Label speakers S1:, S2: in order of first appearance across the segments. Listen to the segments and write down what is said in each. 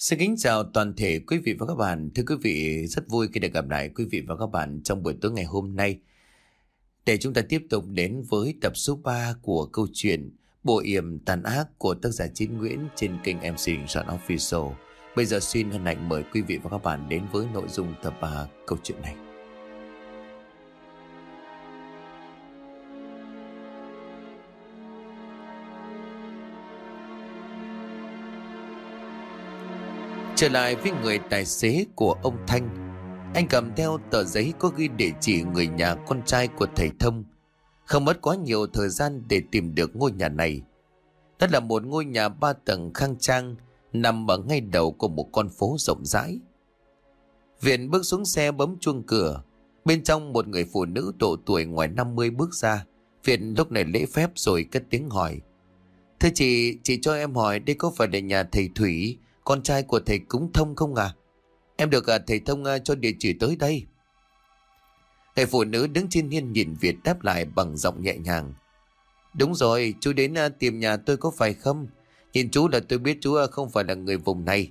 S1: Xin kính chào toàn thể quý vị và các bạn. Thưa quý vị, rất vui khi được gặp lại quý vị và các bạn trong buổi tối ngày hôm nay. Để chúng ta tiếp tục đến với tập số 3 của câu chuyện Bộ yểm tàn ác của tác giả Chín Nguyễn trên kênh MC Soạn Official. Bây giờ xin hân hạnh mời quý vị và các bạn đến với nội dung tập 3 câu chuyện này. Trở lại với người tài xế của ông Thanh. Anh cầm theo tờ giấy có ghi địa chỉ người nhà con trai của thầy Thông. Không mất quá nhiều thời gian để tìm được ngôi nhà này. Đó là một ngôi nhà ba tầng khang trang Nằm ở ngay đầu của một con phố rộng rãi. Viện bước xuống xe bấm chuông cửa. Bên trong một người phụ nữ độ tuổi ngoài 50 bước ra. Viện lúc này lễ phép rồi cất tiếng hỏi. Thưa chị, chị cho em hỏi đây có phải là nhà thầy Thủy con trai của thầy cúng thông không à? Em được à, thầy thông à, cho địa chỉ tới đây. Người phụ nữ đứng trên hiên nhìn Việt đáp lại bằng giọng nhẹ nhàng. Đúng rồi, chú đến à, tìm nhà tôi có phải không? Nhìn chú là tôi biết chú à, không phải là người vùng này.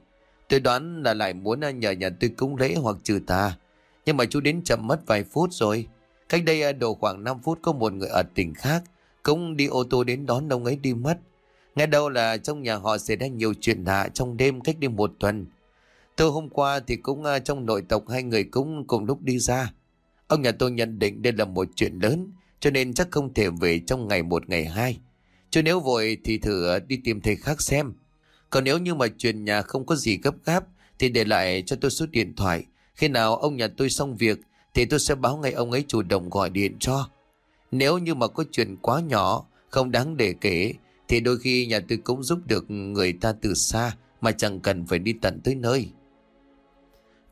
S1: Tôi đoán là lại muốn à, nhờ nhà tôi cúng lễ hoặc trừ tà. Nhưng mà chú đến chậm mất vài phút rồi. Cách đây à, độ khoảng 5 phút có một người ở tỉnh khác cũng đi ô tô đến đón ông ấy đi mất. Nghe đâu là trong nhà họ xảy ra nhiều chuyện lạ trong đêm cách đi một tuần. Từ hôm qua thì cũng ờ, trong nội tộc hai người cũng, cùng lúc đi ra. Ông nhà tôi nhận định đây là một chuyện lớn, cho nên chắc không thể về trong ngày một, ngày hai. Chứ nếu vội thì thử ờ, đi tìm thầy khác xem. Còn nếu như mà chuyện nhà không có gì gấp gáp, thì để lại cho tôi số điện thoại. Khi nào ông nhà tôi xong việc, thì tôi sẽ báo ngay ông ấy chủ động gọi điện cho. Nếu như mà có chuyện quá nhỏ, không đáng để kể thì đôi khi nhà tôi cũng giúp được người ta từ xa mà chẳng cần phải đi tận tới nơi.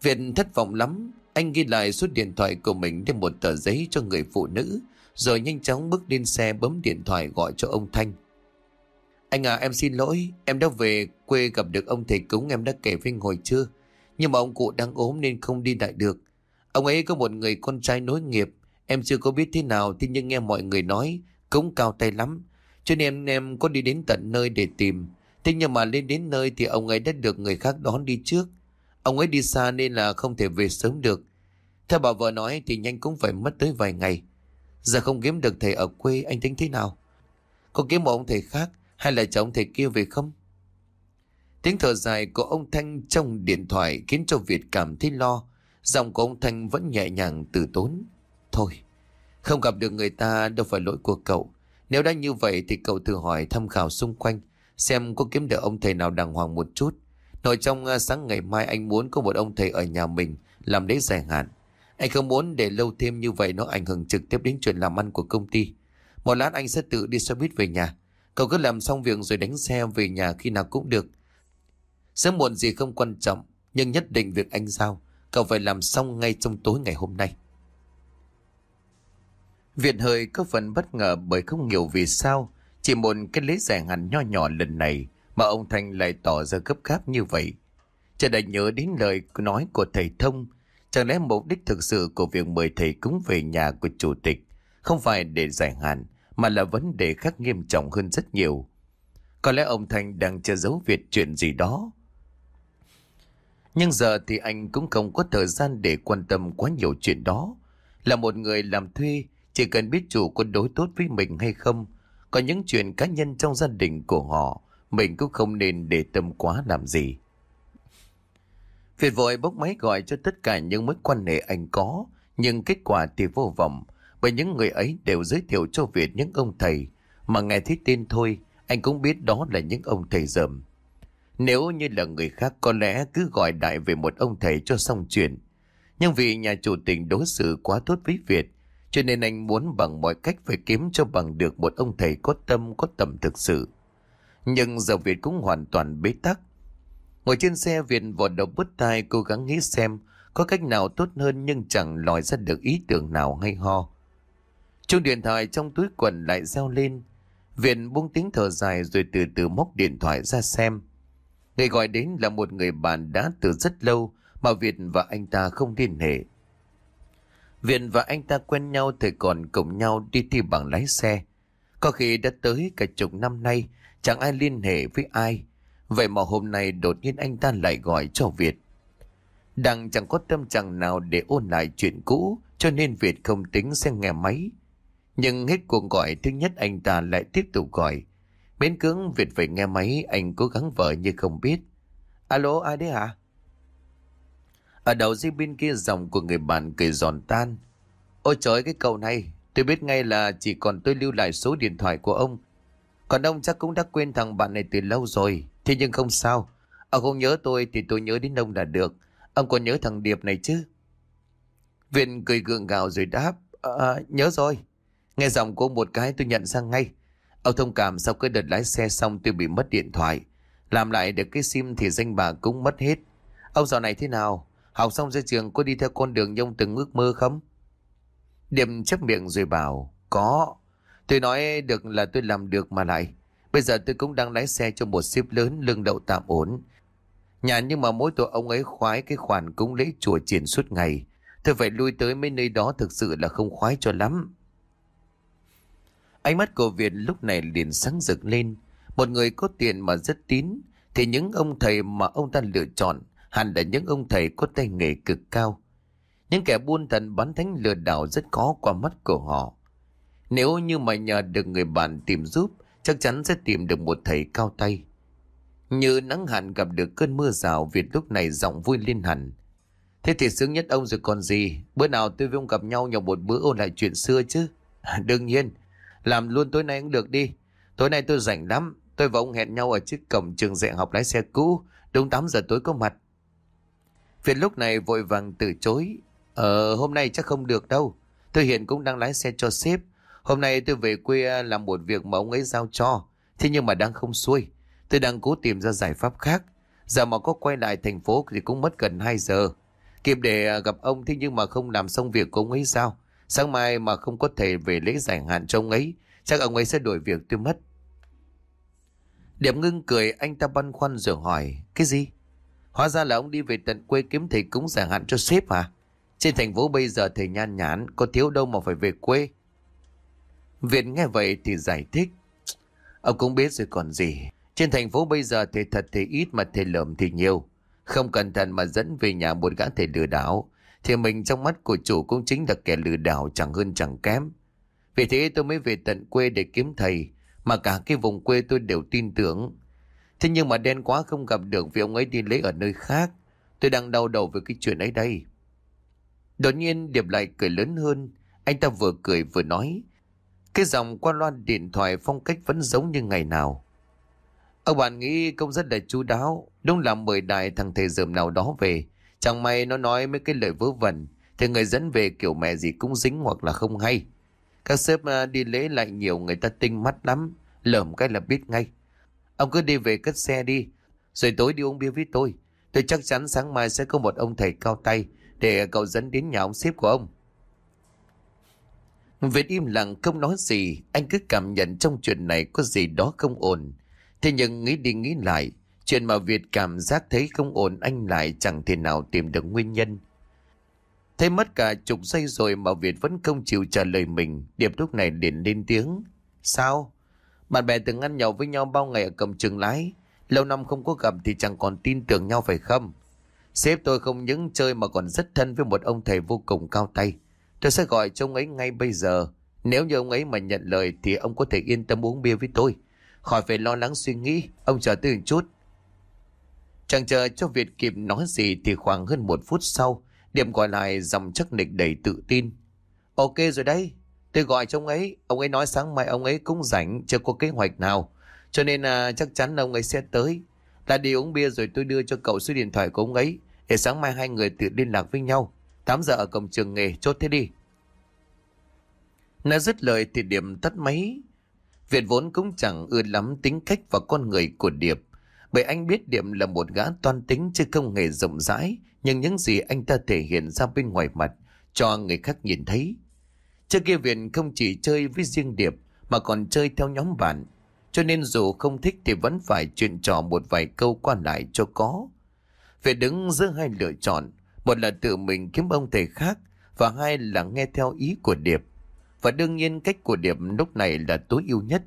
S1: Việt thất vọng lắm, anh ghi lại số điện thoại của mình thêm một tờ giấy cho người phụ nữ, rồi nhanh chóng bước lên xe bấm điện thoại gọi cho ông Thanh. Anh à, em xin lỗi, em đã về quê gặp được ông thầy cúng em đã kể với hồi chưa? Nhưng mà ông cụ đang ốm nên không đi lại được. Ông ấy có một người con trai nối nghiệp, em chưa có biết thế nào thì nhưng nghe mọi người nói, cúng cao tay lắm. Cho nên em có đi đến tận nơi để tìm. Thế nhưng mà lên đến nơi thì ông ấy đã được người khác đón đi trước. Ông ấy đi xa nên là không thể về sớm được. Theo bà vợ nói thì nhanh cũng phải mất tới vài ngày. Giờ không kiếm được thầy ở quê anh tính thế nào? Có kiếm một ông thầy khác hay là chồng thầy kia về không? Tiếng thở dài của ông Thanh trong điện thoại khiến cho Việt cảm thấy lo. Giọng của ông Thanh vẫn nhẹ nhàng từ tốn. Thôi, không gặp được người ta đâu phải lỗi của cậu. Nếu đã như vậy thì cậu thử hỏi tham khảo xung quanh xem có kiếm được ông thầy nào đàng hoàng một chút. Nội trong à, sáng ngày mai anh muốn có một ông thầy ở nhà mình làm lễ dài hạn. Anh không muốn để lâu thêm như vậy nó ảnh hưởng trực tiếp đến chuyện làm ăn của công ty. Một lát anh sẽ tự đi xe buýt về nhà. Cậu cứ làm xong việc rồi đánh xe về nhà khi nào cũng được. Sớm muộn gì không quan trọng, nhưng nhất định việc anh giao, cậu phải làm xong ngay trong tối ngày hôm nay. Việt hơi có phần bất ngờ bởi không hiểu vì sao chỉ một cái lễ giải hẳn nho nhỏ lần này mà ông Thanh lại tỏ ra gấp gáp như vậy. Chợt đã nhớ đến lời nói của thầy Thông, chẳng lẽ mục đích thực sự của việc mời thầy cúng về nhà của chủ tịch không phải để giải hạn mà là vấn đề khác nghiêm trọng hơn rất nhiều. Có lẽ ông Thanh đang che giấu Việt chuyện gì đó. Nhưng giờ thì anh cũng không có thời gian để quan tâm quá nhiều chuyện đó. Là một người làm thuê, chỉ cần biết chủ có đối tốt với mình hay không, có những chuyện cá nhân trong gia đình của họ, mình cũng không nên để tâm quá làm gì. Việt vội bốc máy gọi cho tất cả những mối quan hệ anh có, nhưng kết quả thì vô vọng, bởi những người ấy đều giới thiệu cho Việt những ông thầy, mà nghe thấy tên thôi, anh cũng biết đó là những ông thầy dởm. Nếu như là người khác có lẽ cứ gọi đại về một ông thầy cho xong chuyện. Nhưng vì nhà chủ tình đối xử quá tốt với Việt, cho nên anh muốn bằng mọi cách phải kiếm cho bằng được một ông thầy có tâm, có tầm thực sự. Nhưng giờ Việt cũng hoàn toàn bế tắc. Ngồi trên xe, Việt vọt đầu bứt tai, cố gắng nghĩ xem có cách nào tốt hơn nhưng chẳng lòi ra được ý tưởng nào hay ho. Chuông điện thoại trong túi quần lại reo lên. Việt buông tiếng thở dài rồi từ từ móc điện thoại ra xem. Người gọi đến là một người bạn đã từ rất lâu mà Việt và anh ta không liên hệ. Viện và anh ta quen nhau thời còn cùng nhau đi thi bằng lái xe. Có khi đã tới cả chục năm nay, chẳng ai liên hệ với ai. Vậy mà hôm nay đột nhiên anh ta lại gọi cho Việt. Đang chẳng có tâm trạng nào để ôn lại chuyện cũ, cho nên Việt không tính sẽ nghe máy. Nhưng hết cuộc gọi thứ nhất anh ta lại tiếp tục gọi. Bến cứng Việt phải nghe máy, anh cố gắng vợ như không biết. Alo, ai đấy hả? Ở đầu dây bên kia dòng của người bạn cười giòn tan. Ôi trời cái cậu này, tôi biết ngay là chỉ còn tôi lưu lại số điện thoại của ông. Còn ông chắc cũng đã quên thằng bạn này từ lâu rồi. Thế nhưng không sao. Ông không nhớ tôi thì tôi nhớ đến ông là được. Ông còn nhớ thằng Điệp này chứ? Viện cười gượng gạo rồi đáp. À, à nhớ rồi. Nghe giọng của một cái tôi nhận ra ngay. Ông thông cảm sau cái đợt lái xe xong tôi bị mất điện thoại. Làm lại được cái sim thì danh bà cũng mất hết. Ông dạo này thế nào? Học xong ra trường có đi theo con đường nhông từng ước mơ không? Điểm chấp miệng rồi bảo. Có. Tôi nói được là tôi làm được mà lại. Bây giờ tôi cũng đang lái xe cho một ship lớn lương đậu tạm ổn. Nhà nhưng mà mỗi tội ông ấy khoái cái khoản cúng lễ chùa triển suốt ngày. Tôi phải lui tới mấy nơi đó thực sự là không khoái cho lắm. Ánh mắt của Việt lúc này liền sáng rực lên. Một người có tiền mà rất tín, thì những ông thầy mà ông ta lựa chọn hẳn là những ông thầy có tay nghề cực cao. Những kẻ buôn thần bán thánh lừa đảo rất khó qua mắt của họ. Nếu như mà nhờ được người bạn tìm giúp, chắc chắn sẽ tìm được một thầy cao tay. Như nắng hạn gặp được cơn mưa rào Việt lúc này giọng vui lên hẳn. Thế thì sướng nhất ông rồi còn gì Bữa nào tôi với ông gặp nhau nhậu một bữa ôn lại chuyện xưa chứ Đương nhiên Làm luôn tối nay cũng được đi Tối nay tôi rảnh lắm Tôi và ông hẹn nhau ở trước cổng trường dạy học lái xe cũ Đúng 8 giờ tối có mặt Phiền lúc này vội vàng từ chối. Ờ hôm nay chắc không được đâu. Tôi hiện cũng đang lái xe cho sếp. Hôm nay tôi về quê à, làm một việc mà ông ấy giao cho. Thế nhưng mà đang không xuôi. Tôi đang cố tìm ra giải pháp khác. Giờ mà có quay lại thành phố thì cũng mất gần 2 giờ. Kịp để à, gặp ông thế nhưng mà không làm xong việc của ông ấy sao? Sáng mai mà không có thể về lễ giải hạn cho ông ấy, chắc ông ấy sẽ đổi việc tôi mất. Điểm ngưng cười anh ta băn khoăn rồi hỏi, cái gì? Hóa ra là ông đi về tận quê kiếm thầy cúng giải hạn cho sếp hả? Trên thành phố bây giờ thầy nhan nhản, có thiếu đâu mà phải về quê. Việt nghe vậy thì giải thích. Ông cũng biết rồi còn gì. Trên thành phố bây giờ thầy thật thì ít mà thầy lợm thì nhiều. Không cẩn thận mà dẫn về nhà một gã thầy lừa đảo Thì mình trong mắt của chủ cũng chính là kẻ lừa đảo chẳng hơn chẳng kém Vì thế tôi mới về tận quê để kiếm thầy Mà cả cái vùng quê tôi đều tin tưởng Thế nhưng mà đen quá không gặp được vì ông ấy đi lấy ở nơi khác Tôi đang đau đầu với cái chuyện ấy đây Đột nhiên Điệp lại cười lớn hơn Anh ta vừa cười vừa nói Cái dòng qua loan điện thoại phong cách vẫn giống như ngày nào Ông bạn nghĩ công rất là chú đáo, đúng là mời đại thằng thầy dườm nào đó về. Chẳng may nó nói mấy cái lời vớ vẩn, thì người dẫn về kiểu mẹ gì cũng dính hoặc là không hay. Các sếp à, đi lễ lại nhiều người ta tinh mắt lắm, lởm cái là biết ngay. Ông cứ đi về cất xe đi, rồi tối đi uống bia với tôi. Tôi chắc chắn sáng mai sẽ có một ông thầy cao tay để cậu dẫn đến nhà ông sếp của ông. Việt im lặng không nói gì, anh cứ cảm nhận trong chuyện này có gì đó không ổn. Thế nhưng nghĩ đi nghĩ lại, chuyện mà Việt cảm giác thấy không ổn anh lại chẳng thể nào tìm được nguyên nhân. Thấy mất cả chục giây rồi mà Việt vẫn không chịu trả lời mình, Điệp lúc này liền lên tiếng. Sao? Bạn bè từng ăn nhậu với nhau bao ngày ở cầm trường lái, lâu năm không có gặp thì chẳng còn tin tưởng nhau phải không? Sếp tôi không những chơi mà còn rất thân với một ông thầy vô cùng cao tay. Tôi sẽ gọi cho ông ấy ngay bây giờ. Nếu như ông ấy mà nhận lời thì ông có thể yên tâm uống bia với tôi. Khỏi phải lo lắng suy nghĩ Ông chờ tôi một chút Chẳng chờ cho Việt kịp nói gì Thì khoảng hơn một phút sau Điểm gọi lại dòng chắc nịch đầy tự tin Ok rồi đấy Tôi gọi cho ông ấy Ông ấy nói sáng mai ông ấy cũng rảnh Chưa có kế hoạch nào Cho nên à, chắc chắn ông ấy sẽ tới Là đi uống bia rồi tôi đưa cho cậu số điện thoại của ông ấy Để sáng mai hai người tự liên lạc với nhau 8 giờ ở cổng trường nghề chốt thế đi Nó dứt lời thì điệp tắt máy Việt vốn cũng chẳng ưa lắm tính cách và con người của Điệp. Bởi anh biết Điệp là một gã toan tính chứ không hề rộng rãi. Nhưng những gì anh ta thể hiện ra bên ngoài mặt cho người khác nhìn thấy. Trước kia Viện không chỉ chơi với riêng Điệp, mà còn chơi theo nhóm bạn. Cho nên dù không thích thì vẫn phải chuyện trò một vài câu qua lại cho có. về đứng giữa hai lựa chọn. Một là tự mình kiếm ông thầy khác, và hai là nghe theo ý của Điệp. Và đương nhiên cách của Điệp lúc này là tối ưu nhất.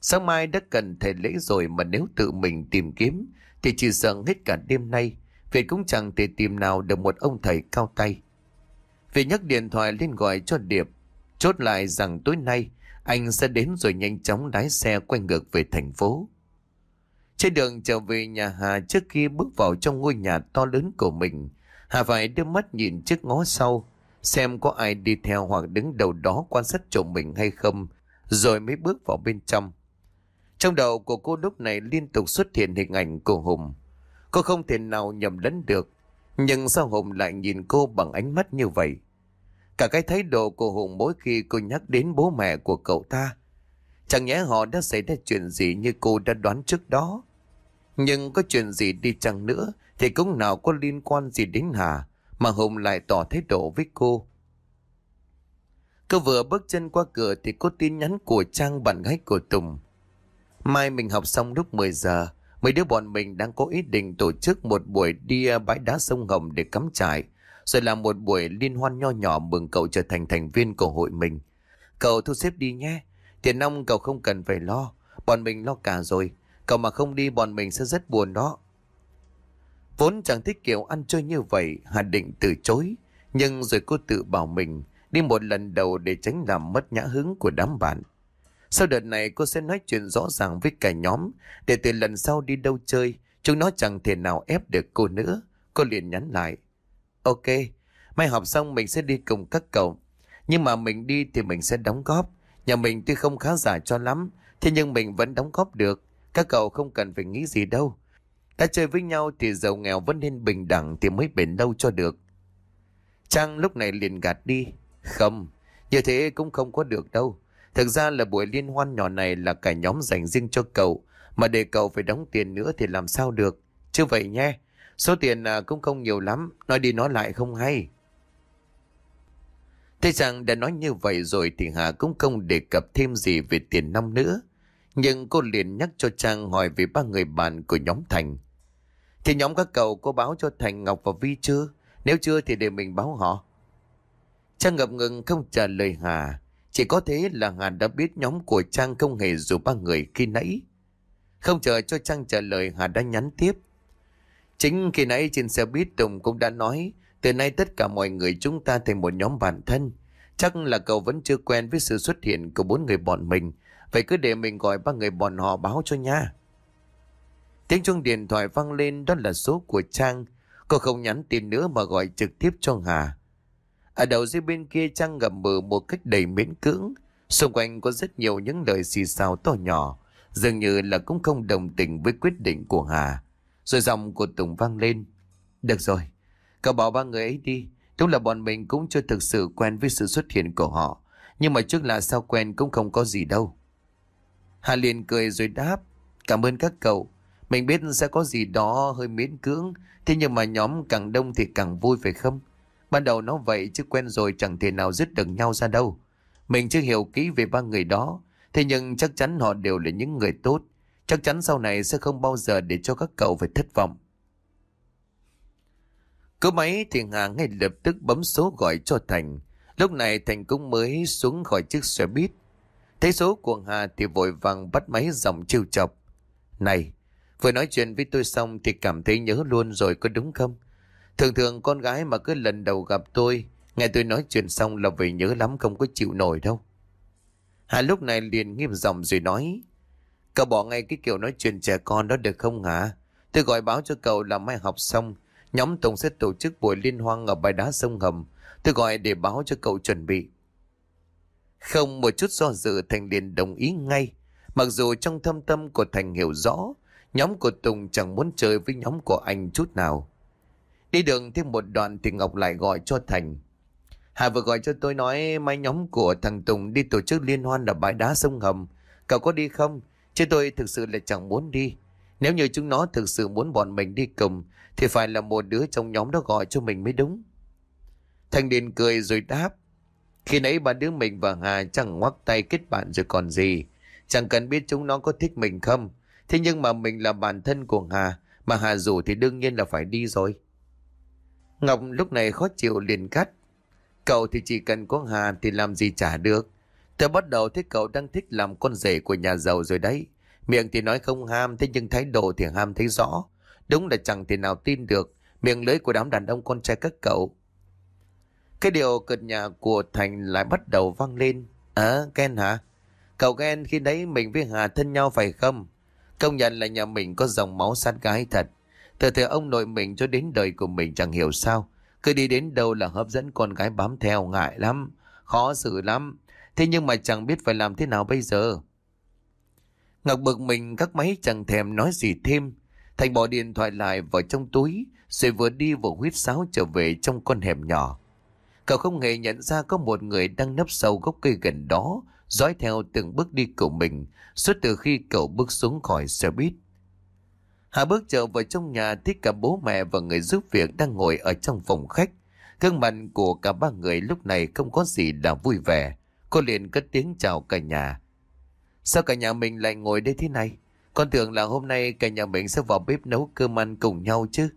S1: Sáng mai đã cần thầy lễ rồi mà nếu tự mình tìm kiếm, thì chỉ sợ hết cả đêm nay. Việt cũng chẳng thể tìm nào được một ông thầy cao tay vì nhấc điện thoại lên gọi cho Điệp. Chốt lại rằng tối nay anh sẽ đến rồi nhanh chóng lái xe quay ngược về thành phố. Trên đường trở về nhà Hà trước khi bước vào trong ngôi nhà to lớn của mình, Hà phải đưa mắt nhìn trước ngó sau, xem có ai đi theo hoặc đứng đầu đó quan sát trộm mình hay không, rồi mới bước vào bên trong. Trong đầu của cô lúc này liên tục xuất hiện hình ảnh của Hùng. Cô không thể nào nhầm lẫn được, nhưng sao Hùng lại nhìn cô bằng ánh mắt như vậy? Cả cái thái độ của Hùng mỗi khi cô nhắc đến bố mẹ của cậu ta. Chẳng nhẽ họ đã xảy ra chuyện gì như cô đã đoán trước đó. Nhưng có chuyện gì đi chăng nữa thì cũng nào có liên quan gì đến Hà mà Hùng lại tỏ thái độ với cô. Cô vừa bước chân qua cửa thì có tin nhắn của Trang bạn gái của Tùng. Mai mình học xong lúc 10 giờ, mấy đứa bọn mình đang có ý định tổ chức một buổi đi à, bãi đá sông Hồng để cắm trại, rồi làm một buổi liên hoan nho nhỏ mừng cậu trở thành thành viên của hội mình. Cậu thu xếp đi nhé, tiền nong cậu không cần phải lo, bọn mình lo cả rồi, cậu mà không đi bọn mình sẽ rất buồn đó. Vốn chẳng thích kiểu ăn chơi như vậy, Hà định từ chối, nhưng rồi cô tự bảo mình đi một lần đầu để tránh làm mất nhã hứng của đám bạn. Sau đợt này cô sẽ nói chuyện rõ ràng với cả nhóm để từ lần sau đi đâu chơi chúng nó chẳng thể nào ép được cô nữa. Cô liền nhắn lại. Ok, mai học xong mình sẽ đi cùng các cậu. Nhưng mà mình đi thì mình sẽ đóng góp. Nhà mình tuy không khá giả cho lắm, thế nhưng mình vẫn đóng góp được. Các cậu không cần phải nghĩ gì đâu. Đã chơi với nhau thì giàu nghèo vẫn nên bình đẳng thì mới bền lâu cho được. Trang lúc này liền gạt đi. Không, như thế cũng không có được đâu. Thực ra là buổi liên hoan nhỏ này là cả nhóm dành riêng cho cậu, mà để cậu phải đóng tiền nữa thì làm sao được. Chứ vậy nhé, số tiền à, cũng không nhiều lắm, nói đi nói lại không hay. Thế rằng đã nói như vậy rồi thì Hà cũng không đề cập thêm gì về tiền năm nữa. Nhưng cô liền nhắc cho Trang hỏi về ba người bạn của nhóm Thành. Thì nhóm các cậu có báo cho Thành, Ngọc và Vi chưa? Nếu chưa thì để mình báo họ. Trang ngập ngừng không trả lời Hà. Chỉ có thế là Hà đã biết nhóm của Trang không hề rủ ba người khi nãy. Không chờ cho Trang trả lời Hà đã nhắn tiếp. Chính khi nãy trên xe buýt, Tùng cũng đã nói, từ nay tất cả mọi người chúng ta thành một nhóm bản thân. Chắc là cậu vẫn chưa quen với sự xuất hiện của bốn người bọn mình. Vậy cứ để mình gọi ba người bọn họ báo cho nha. Tiếng chuông điện thoại vang lên, đó là số của Trang. Cô không nhắn tin nữa mà gọi trực tiếp cho Hà. Ở đầu dưới bên kia trăng ngầm mờ một cách đầy miễn cưỡng. Xung quanh có rất nhiều những lời xì xào to nhỏ. Dường như là cũng không đồng tình với quyết định của Hà. Rồi giọng của Tùng vang lên. Được rồi, cậu bảo ba người ấy đi. Đúng là bọn mình cũng chưa thực sự quen với sự xuất hiện của họ. Nhưng mà trước là sao quen cũng không có gì đâu. Hà liền cười rồi đáp. Cảm ơn các cậu. Mình biết sẽ có gì đó hơi miễn cưỡng. Thế nhưng mà nhóm càng đông thì càng vui phải không? Ban đầu nó vậy chứ quen rồi chẳng thể nào dứt được nhau ra đâu. Mình chưa hiểu kỹ về ba người đó. Thế nhưng chắc chắn họ đều là những người tốt. Chắc chắn sau này sẽ không bao giờ để cho các cậu phải thất vọng. Cứ máy thì Hà ngay lập tức bấm số gọi cho Thành. Lúc này Thành cũng mới xuống khỏi chiếc xe buýt. Thấy số của Hà thì vội vàng bắt máy giọng trêu chọc. Này, vừa nói chuyện với tôi xong thì cảm thấy nhớ luôn rồi có đúng không? Thường thường con gái mà cứ lần đầu gặp tôi, nghe tôi nói chuyện xong là về nhớ lắm không có chịu nổi đâu. Hà lúc này liền nghiêm giọng rồi nói, cậu bỏ ngay cái kiểu nói chuyện trẻ con đó được không hả? Tôi gọi báo cho cậu là mai học xong, nhóm Tùng sẽ tổ chức buổi liên hoan ở bãi đá sông Hầm. Tôi gọi để báo cho cậu chuẩn bị. Không một chút do dự Thành liền đồng ý ngay. Mặc dù trong thâm tâm của Thành hiểu rõ, nhóm của Tùng chẳng muốn chơi với nhóm của anh chút nào. Đi đường thêm một đoạn thì Ngọc lại gọi cho Thành. Hà vừa gọi cho tôi nói mai nhóm của thằng Tùng đi tổ chức liên hoan ở bãi đá sông Hầm. Cậu có đi không? Chứ tôi thực sự là chẳng muốn đi. Nếu như chúng nó thực sự muốn bọn mình đi cùng, thì phải là một đứa trong nhóm đó gọi cho mình mới đúng. Thành Điền cười rồi đáp. Khi nãy ba đứa mình và Hà chẳng ngoắc tay kết bạn rồi còn gì. Chẳng cần biết chúng nó có thích mình không. Thế nhưng mà mình là bản thân của Hà. Mà Hà rủ thì đương nhiên là phải đi rồi. Ngọc lúc này khó chịu liền cắt. Cậu thì chỉ cần có Hà thì làm gì trả được. Tôi bắt đầu thấy cậu đang thích làm con rể của nhà giàu rồi đấy. Miệng thì nói không ham, thế nhưng thái độ thì ham thấy rõ. Đúng là chẳng thể nào tin được miệng lưới của đám đàn ông con trai các cậu. Cái điều cợt nhà của Thành lại bắt đầu vang lên. À, Ken hả? Cậu ghen khi đấy mình với Hà thân nhau phải không? Công nhận là nhà mình có dòng máu sát gái thật. Từ từ ông nội mình cho đến đời của mình chẳng hiểu sao. Cứ đi đến đâu là hấp dẫn con gái bám theo, ngại lắm. Khó xử lắm. Thế nhưng mà chẳng biết phải làm thế nào bây giờ. Ngọc bực mình, các máy chẳng thèm nói gì thêm. Thành bỏ điện thoại lại vào trong túi. Rồi vừa đi vừa huyết sáo trở về trong con hẻm nhỏ. Cậu không hề nhận ra có một người đang nấp sâu gốc cây gần đó, dõi theo từng bước đi của mình, suốt từ khi cậu bước xuống khỏi xe buýt. Hà bước trở vào trong nhà thấy cả bố mẹ và người giúp việc đang ngồi ở trong phòng khách. Gương mặt của cả ba người lúc này không có gì là vui vẻ. Cô liền cất tiếng chào cả nhà. Sao cả nhà mình lại ngồi đây thế này? Con tưởng là hôm nay cả nhà mình sẽ vào bếp nấu cơm ăn cùng nhau chứ.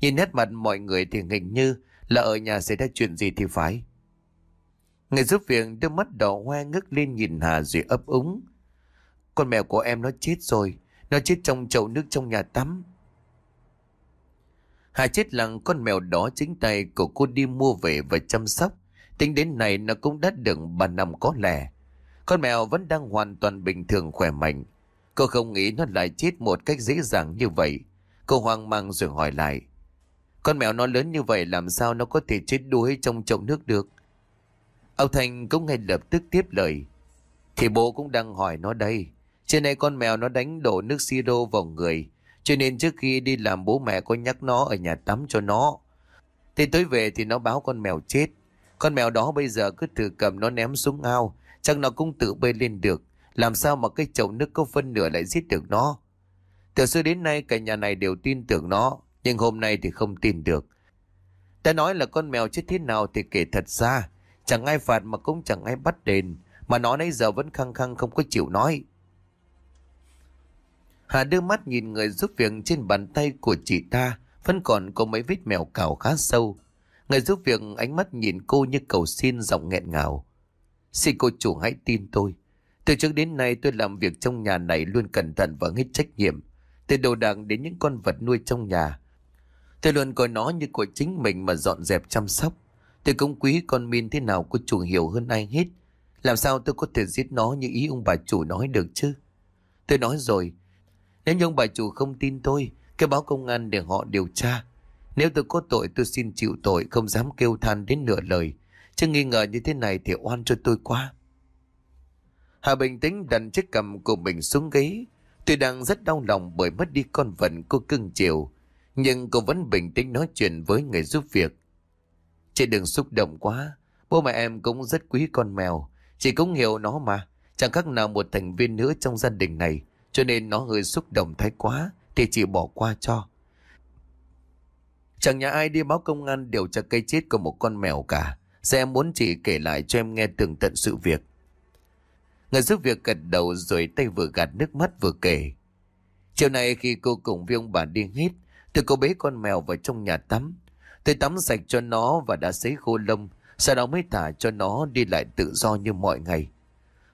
S1: Nhìn nét mặt mọi người thì hình như là ở nhà xảy ra chuyện gì thì phải. Người giúp việc đưa mắt đỏ hoe ngước lên nhìn Hà rồi ấp úng. Con mèo của em nó chết rồi. Nó chết trong chậu nước trong nhà tắm. Hà chết lặng, con mèo đó chính tay của cô đi mua về và chăm sóc. Tính đến này nó cũng đã được 3 năm có lẻ. Con mèo vẫn đang hoàn toàn bình thường, khỏe mạnh. Cô không nghĩ nó lại chết một cách dễ dàng như vậy. Cô hoang mang rồi hỏi lại. Con mèo nó lớn như vậy, làm sao nó có thể chết đuối trong chậu nước được? Ông Thành cũng ngay lập tức tiếp lời. Thì bố cũng đang hỏi nó đây. Trên này con mèo nó đánh đổ nước siro vào người. Cho nên trước khi đi làm bố mẹ có nhắc nó ở nhà tắm cho nó. Thì tới về thì nó báo con mèo chết. Con mèo đó bây giờ cứ thử cầm nó ném xuống ao. Chắc nó cũng tự bơi lên được. Làm sao mà cái chậu nước có phân nửa lại giết được nó. Từ xưa đến nay cả nhà này đều tin tưởng nó. Nhưng hôm nay thì không tin được. Ta nói là con mèo chết thế nào thì kể thật ra. Chẳng ai phạt mà cũng chẳng ai bắt đền. Mà nó nãy giờ vẫn khăng khăng không có chịu nói. Hà đưa mắt nhìn người giúp việc trên bàn tay của chị ta. Vẫn còn có mấy vết mèo cào khá sâu. Người giúp việc ánh mắt nhìn cô như cầu xin giọng nghẹn ngào. Xin cô chủ hãy tin tôi. Từ trước đến nay tôi làm việc trong nhà này luôn cẩn thận và hết trách nhiệm. Từ đồ đạc đến những con vật nuôi trong nhà. Tôi luôn coi nó như của chính mình mà dọn dẹp chăm sóc. Tôi cũng quý con Min thế nào cô chủ hiểu hơn ai hết. Làm sao tôi có thể giết nó như ý ông bà chủ nói được chứ? Tôi nói rồi, nếu như ông bà chủ không tin tôi, cái báo công an để họ điều tra. Nếu tôi có tội tôi xin chịu tội, không dám kêu than đến nửa lời. Chứ nghi ngờ như thế này thì oan cho tôi quá. Hà bình tĩnh đặt chiếc cầm của mình xuống ghế. Tôi đang rất đau lòng bởi mất đi con vật cô cưng chiều. Nhưng cô vẫn bình tĩnh nói chuyện với người giúp việc. Chị đừng xúc động quá. Bố mẹ em cũng rất quý con mèo. Chị cũng hiểu nó mà. Chẳng khác nào một thành viên nữa trong gia đình này. Cho nên nó hơi xúc động thái quá. Thì chị bỏ qua cho. Chẳng nhà ai đi báo công an điều tra cây chết của một con mèo cả. Sẽ em muốn chị kể lại cho em nghe tường tận sự việc. Người giúp việc gật đầu rồi tay vừa gạt nước mắt vừa kể. Chiều nay khi cô cùng với ông bà đi hết, tôi cô bế con mèo vào trong nhà tắm. Tôi tắm sạch cho nó và đã sấy khô lông, sau đó mới thả cho nó đi lại tự do như mọi ngày.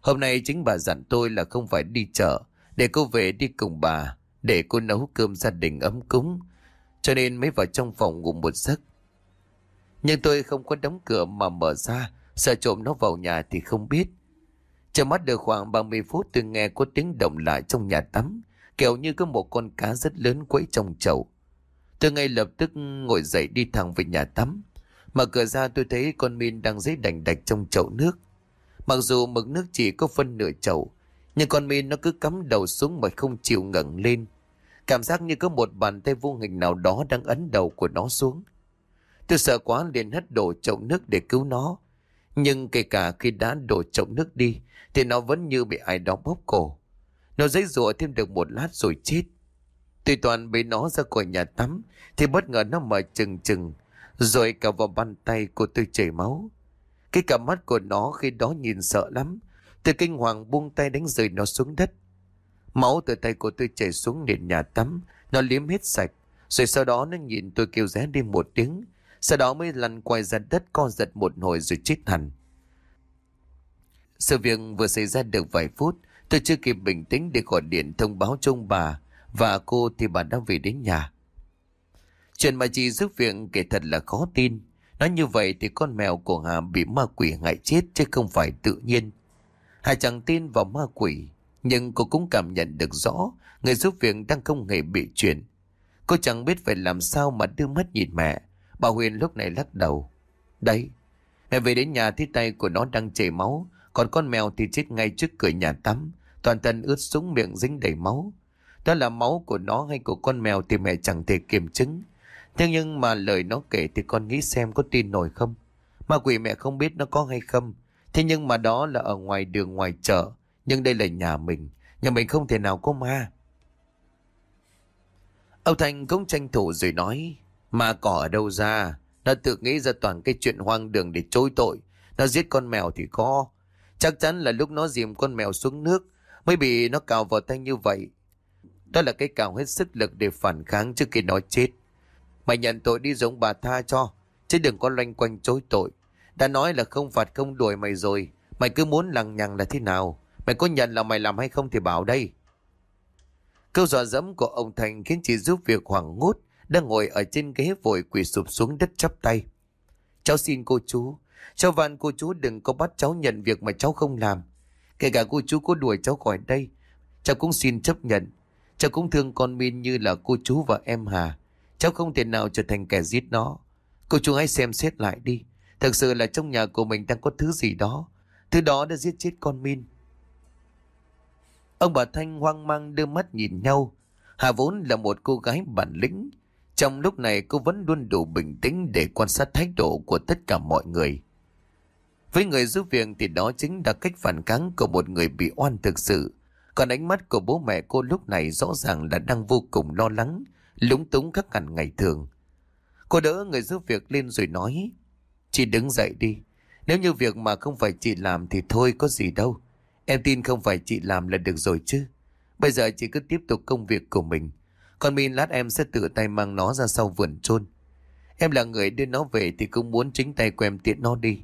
S1: Hôm nay chính bà dặn tôi là không phải đi chợ, để cô về đi cùng bà, để cô nấu cơm gia đình ấm cúng, cho nên mới vào trong phòng ngủ một giấc. Nhưng tôi không có đóng cửa mà mở ra, sợ trộm nó vào nhà thì không biết. Chờ mắt được khoảng 30 phút tôi nghe có tiếng động lại trong nhà tắm, kiểu như có một con cá rất lớn quấy trong chậu. Tôi ngay lập tức ngồi dậy đi thẳng về nhà tắm. Mở cửa ra tôi thấy con Min đang dấy đành đạch trong chậu nước. Mặc dù mực nước chỉ có phân nửa chậu, nhưng con Min nó cứ cắm đầu xuống mà không chịu ngẩng lên. Cảm giác như có một bàn tay vô hình nào đó đang ấn đầu của nó xuống. Tôi sợ quá liền hất đổ chậu nước để cứu nó. Nhưng kể cả khi đã đổ chậu nước đi, thì nó vẫn như bị ai đó bóp cổ. Nó dãy rụa thêm được một lát rồi chết. Tùy toàn bế nó ra khỏi nhà tắm, thì bất ngờ nó mở chừng chừng, rồi cả vào bàn tay của tôi chảy máu. Cái cặp mắt của nó khi đó nhìn sợ lắm. Tôi kinh hoàng buông tay đánh rơi nó xuống đất. Máu từ tay của tôi chảy xuống nền nhà tắm, nó liếm hết sạch. Rồi sau đó nó nhìn tôi kêu ré đi một tiếng. Sau đó mới lăn quay ra đất co giật một hồi rồi chết hẳn. Sự việc vừa xảy ra được vài phút, tôi chưa kịp bình tĩnh để gọi điện thông báo cho ông bà và cô thì bà đã về đến nhà. Chuyện mà chị giúp việc kể thật là khó tin. Nói như vậy thì con mèo của Hà bị ma quỷ hại chết chứ không phải tự nhiên. Hà chẳng tin vào ma quỷ, nhưng cô cũng cảm nhận được rõ người giúp việc đang không hề bị chuyển. Cô chẳng biết phải làm sao mà đưa mắt nhìn mẹ. Bà Huyền lúc này lắc đầu. Đấy, mẹ về đến nhà thì tay của nó đang chảy máu, còn con mèo thì chết ngay trước cửa nhà tắm, toàn thân ướt sũng miệng dính đầy máu. Đó là máu của nó hay của con mèo thì mẹ chẳng thể kiểm chứng. Thế nhưng mà lời nó kể thì con nghĩ xem có tin nổi không? Ma quỷ mẹ không biết nó có hay không. Thế nhưng mà đó là ở ngoài đường ngoài chợ. Nhưng đây là nhà mình. Nhà mình không thể nào có ma. Âu Thành cũng tranh thủ rồi nói. Ma cỏ ở đâu ra? Nó tự nghĩ ra toàn cái chuyện hoang đường để chối tội. Nó giết con mèo thì có. Chắc chắn là lúc nó dìm con mèo xuống nước mới bị nó cào vào tay như vậy. Đó là cái cào hết sức lực để phản kháng trước khi nó chết. Mày nhận tội đi giống bà tha cho, chứ đừng có loanh quanh chối tội. Đã nói là không phạt không đuổi mày rồi, mày cứ muốn lằng nhằng là thế nào? Mày có nhận là mày làm hay không thì bảo đây. Câu dọa dẫm của ông Thành khiến chị giúp việc hoảng ngốt, đang ngồi ở trên ghế vội quỳ sụp xuống đất chắp tay. Cháu xin cô chú, cháu van cô chú đừng có bắt cháu nhận việc mà cháu không làm. Kể cả cô chú có đuổi cháu khỏi đây, cháu cũng xin chấp nhận. Cháu cũng thương con Min như là cô chú và em Hà. Cháu không thể nào trở thành kẻ giết nó. Cô chú hãy xem xét lại đi. Thật sự là trong nhà của mình đang có thứ gì đó. Thứ đó đã giết chết con Min. Ông bà Thanh hoang mang đưa mắt nhìn nhau. Hà vốn là một cô gái bản lĩnh. Trong lúc này cô vẫn luôn đủ bình tĩnh để quan sát thái độ của tất cả mọi người. Với người giúp việc thì đó chính là cách phản kháng của một người bị oan thực sự. Còn ánh mắt của bố mẹ cô lúc này rõ ràng là đang vô cùng lo lắng, lúng túng các hẳn ngày thường. Cô đỡ người giúp việc lên rồi nói, Chị đứng dậy đi, nếu như việc mà không phải chị làm thì thôi có gì đâu. Em tin không phải chị làm là được rồi chứ. Bây giờ chị cứ tiếp tục công việc của mình. Còn mình lát em sẽ tự tay mang nó ra sau vườn chôn. Em là người đưa nó về thì cũng muốn chính tay quem tiện nó đi.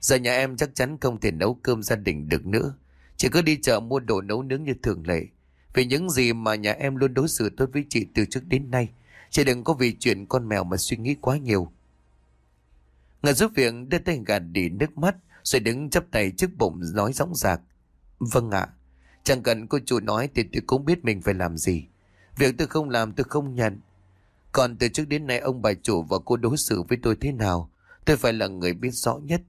S1: Giờ nhà em chắc chắn không thể nấu cơm gia đình được nữa. chị cứ đi chợ mua đồ nấu nướng như thường lệ. Vì những gì mà nhà em luôn đối xử tốt với chị từ trước đến nay. Chị đừng có vì chuyện con mèo mà suy nghĩ quá nhiều. Người giúp việc đưa tay gạt đi nước mắt rồi đứng chắp tay trước bụng nói rõng rạc. Vâng ạ, chẳng cần cô chủ nói thì tôi cũng biết mình phải làm gì. Việc tôi không làm tôi không nhận. Còn từ trước đến nay ông bà chủ và cô đối xử với tôi thế nào, tôi phải là người biết rõ nhất.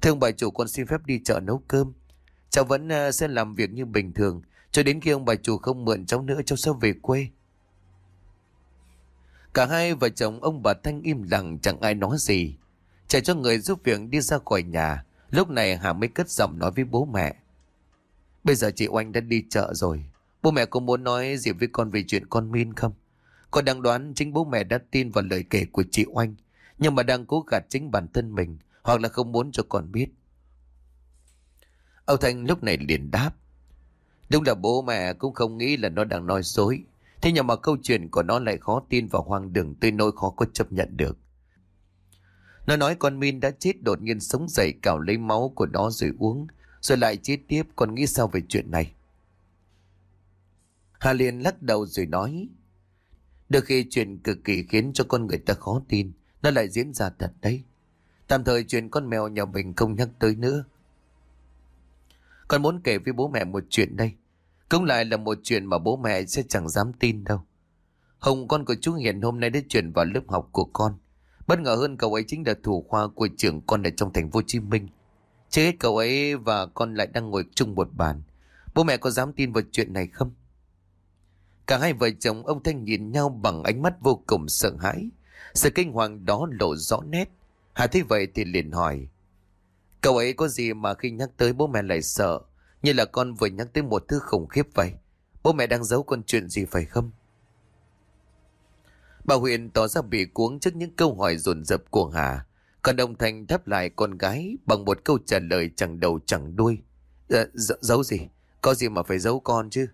S1: Thương bà chủ con xin phép đi chợ nấu cơm. Cháu vẫn uh, sẽ làm việc như bình thường, cho đến khi ông bà chủ không mượn cháu nữa cháu sẽ về quê. Cả hai vợ chồng ông bà Thanh im lặng chẳng ai nói gì. Chạy cho người giúp việc đi ra khỏi nhà. Lúc này Hà mới cất giọng nói với bố mẹ. Bây giờ chị Oanh đã đi chợ rồi. Bố mẹ có muốn nói gì với con về chuyện con Min không? Con đang đoán chính bố mẹ đã tin vào lời kể của chị Oanh. Nhưng mà đang cố gạt chính bản thân mình. Hoặc là không muốn cho con biết. Âu Thanh lúc này liền đáp. Đúng là bố mẹ cũng không nghĩ là nó đang nói dối. Thế nhưng mà câu chuyện của nó lại khó tin và hoang đường tới nỗi khó có chấp nhận được. Nó nói con Min đã chết đột nhiên sống dậy cào lấy máu của nó rồi uống. Rồi lại chết tiếp con nghĩ sao về chuyện này. Hà Liên lắc đầu rồi nói. Đôi khi chuyện cực kỳ khiến cho con người ta khó tin. Nó lại diễn ra thật đấy. Tạm thời chuyện con mèo nhà mình không nhắc tới nữa. Con muốn kể với bố mẹ một chuyện đây. Cũng lại là một chuyện mà bố mẹ sẽ chẳng dám tin đâu. Hồng con của chú Hiền hôm nay đã chuyển vào lớp học của con. Bất ngờ hơn cậu ấy chính là thủ khoa của trưởng con ở trong thành phố Hồ Chí Minh. Chưa hết cậu ấy và con lại đang ngồi chung một bàn. Bố mẹ có dám tin vào chuyện này không? Cả hai vợ chồng ông Thanh nhìn nhau bằng ánh mắt vô cùng sợ hãi. Sự kinh hoàng đó lộ rõ nét. Hà thấy vậy thì liền hỏi. Cậu ấy có gì mà khi nhắc tới bố mẹ lại sợ? Như là con vừa nhắc tới một thứ khủng khiếp vậy. Bố mẹ đang giấu con chuyện gì phải không? Bà Huyền tỏ ra bị cuống trước những câu hỏi dồn dập của Hà. Còn ông Thành đáp lại con gái bằng một câu trả lời chẳng đầu chẳng đuôi. À, giấu gì? Có gì mà phải giấu con chứ?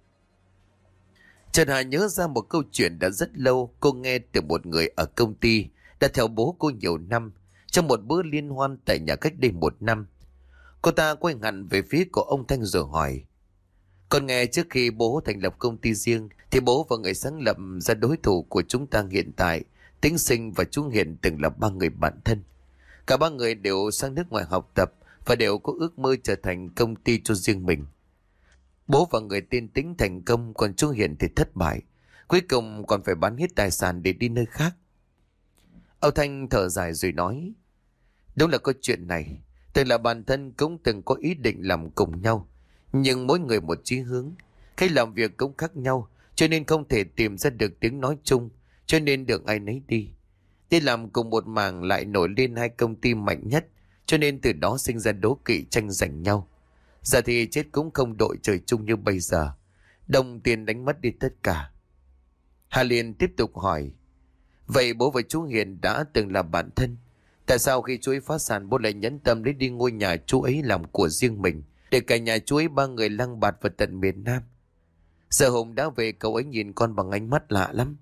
S1: Trần Hà nhớ ra một câu chuyện đã rất lâu cô nghe từ một người ở công ty đã theo bố cô nhiều năm trong một bữa liên hoan tại nhà cách đây một năm. Cô ta quay hẳn về phía của ông Thanh rồi hỏi. Con nghe trước khi bố thành lập công ty riêng, thì bố và người sáng lập ra đối thủ của chúng ta hiện tại. Tĩnh sinh và chú Hiền từng là ba người bạn thân. Cả ba người đều sang nước ngoài học tập và đều có ước mơ trở thành công ty cho riêng mình. Bố và người tiên tính thành công, còn chú Hiền thì thất bại. Cuối cùng còn phải bán hết tài sản để đi nơi khác. Âu Thanh thở dài rồi nói, Đúng là có chuyện này Từng là bản thân cũng từng có ý định làm cùng nhau nhưng mỗi người một chí hướng. Cách làm việc cũng khác nhau, Cho nên không thể tìm ra được tiếng nói chung, Cho nên được ai nấy đi. Đi làm cùng một mảng lại nổi lên hai công ty mạnh nhất, Cho nên từ đó sinh ra đố kỵ tranh giành nhau. Giờ thì chết cũng không đội trời chung như bây giờ. Đồng tiền đánh mất đi tất cả. Hà Liên tiếp tục hỏi, Vậy bố và chú Hiền đã từng là bạn thân? Tại sao khi chú ấy phá sản bố lại nhẫn tâm lấy đi ngôi nhà chú ấy làm của riêng mình? Để cả nhà chuối ba người lăng bạt vào tận miền Nam. Giờ Hùng đã về, cậu ấy nhìn con bằng ánh mắt lạ lắm.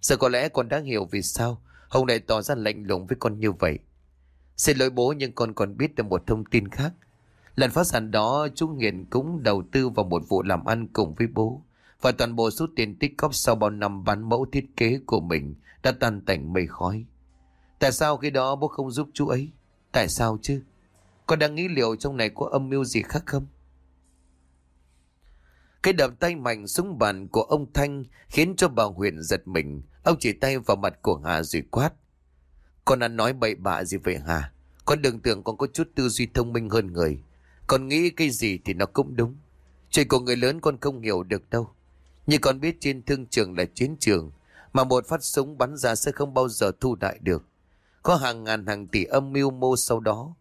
S1: Giờ có lẽ con đã hiểu vì sao Hùng lại tỏ ra lạnh lùng với con như vậy. Xin lỗi bố, nhưng con còn biết được một thông tin khác. Lần phá sản đó, chú Hiền cũng đầu tư vào một vụ làm ăn cùng với bố. Và toàn bộ số tiền tích cóp sau bao năm bán mẫu thiết kế của mình đã tan tành mây khói. Tại sao khi đó bố không giúp chú ấy? Tại sao chứ? Con đang nghĩ liệu trong này có âm mưu gì khác không? Cái đập tay mạnh xuống bàn của ông Thanh khiến cho bà Huyền giật mình. Ông chỉ tay vào mặt của Hà rồi quát. Con ăn nói bậy bạ gì vậy Hà? Con đừng tưởng con có chút tư duy thông minh hơn người. Con nghĩ cái gì thì nó cũng đúng. Chuyện của người lớn con không hiểu được đâu. Nhưng con biết trên thương trường là chiến trường. Mà một phát súng bắn ra sẽ không bao giờ thu đại được. Có hàng ngàn hàng tỷ âm mưu mô sau đó.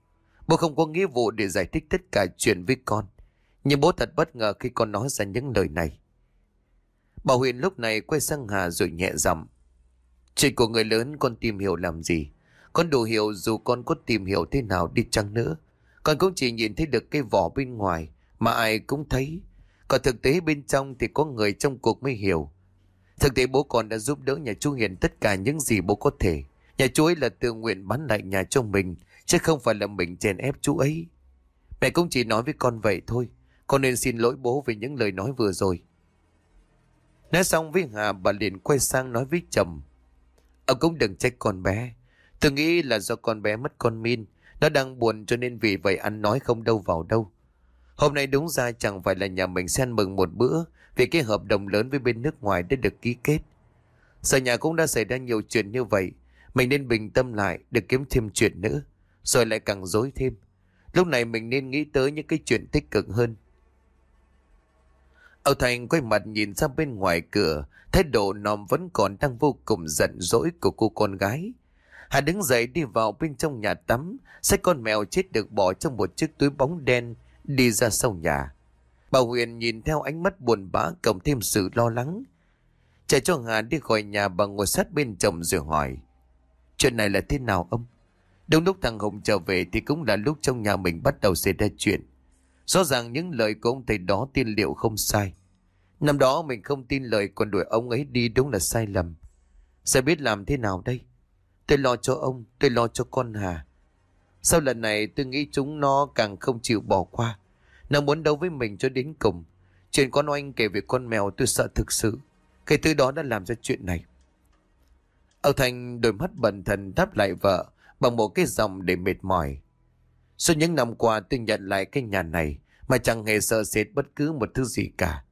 S1: Bố không có nghĩa vụ để giải thích tất cả chuyện với con. Nhưng bố thật bất ngờ khi con nói ra những lời này. Bà Huyền lúc này quay sang Hà rồi nhẹ giọng. Chuyện của người lớn con tìm hiểu làm gì? Con đủ hiểu dù con có tìm hiểu thế nào đi chăng nữa. Con cũng chỉ nhìn thấy được cái vỏ bên ngoài mà ai cũng thấy. Còn thực tế bên trong thì có người trong cuộc mới hiểu. Thực tế bố con đã giúp đỡ nhà chú Hiền tất cả những gì bố có thể. Nhà chú ấy là tự nguyện bán lại nhà cho mình, chứ không phải là mình chèn ép chú ấy. Mẹ cũng chỉ nói với con vậy thôi. Con nên xin lỗi bố về những lời nói vừa rồi. Nói xong với Hà, bà liền quay sang nói với chồng. Ông cũng đừng trách con bé. Tôi nghĩ là do con bé mất con Min. Nó đang buồn cho nên vì vậy ăn nói không đâu vào đâu. Hôm nay đúng ra chẳng phải là nhà mình xen mừng một bữa vì cái hợp đồng lớn với bên nước ngoài đã được ký kết. Giờ nhà cũng đã xảy ra nhiều chuyện như vậy. Mình nên bình tâm lại để kiếm thêm chuyện nữa. Rồi lại càng dối thêm. Lúc này mình nên nghĩ tới những cái chuyện tích cực hơn. Âu Thành quay mặt nhìn sang bên ngoài cửa. Thái độ nòm vẫn còn đang vô cùng giận dỗi của cô con gái. Hà đứng dậy đi vào bên trong nhà tắm. Xách con mèo chết được bỏ trong một chiếc túi bóng đen đi ra sau nhà. Bà Huyền nhìn theo ánh mắt buồn bã cộng thêm sự lo lắng. Chạy cho Hà đi khỏi nhà bà ngồi sát bên chồng rồi hỏi. Chuyện này là thế nào ông? Đúng lúc thằng Hùng trở về thì cũng là lúc trong nhà mình bắt đầu xảy ra chuyện. Rõ ràng những lời của ông thầy đó tiên liệu không sai. Năm đó mình không tin lời còn đuổi ông ấy đi đúng là sai lầm. Sẽ biết làm thế nào đây? Tôi lo cho ông, tôi lo cho con Hà. Sau lần này tôi nghĩ chúng nó càng không chịu bỏ qua. Nó muốn đấu với mình cho đến cùng. Chuyện con oanh kể về con mèo tôi sợ thực sự. Cái thứ đó đã làm ra chuyện này. Âu thành đôi mắt bần thần đáp lại vợ bằng một cái giọng để mệt mỏi. Suốt những năm qua, tôi nhận lại cái nhà này mà chẳng hề sợ sệt bất cứ một thứ gì cả.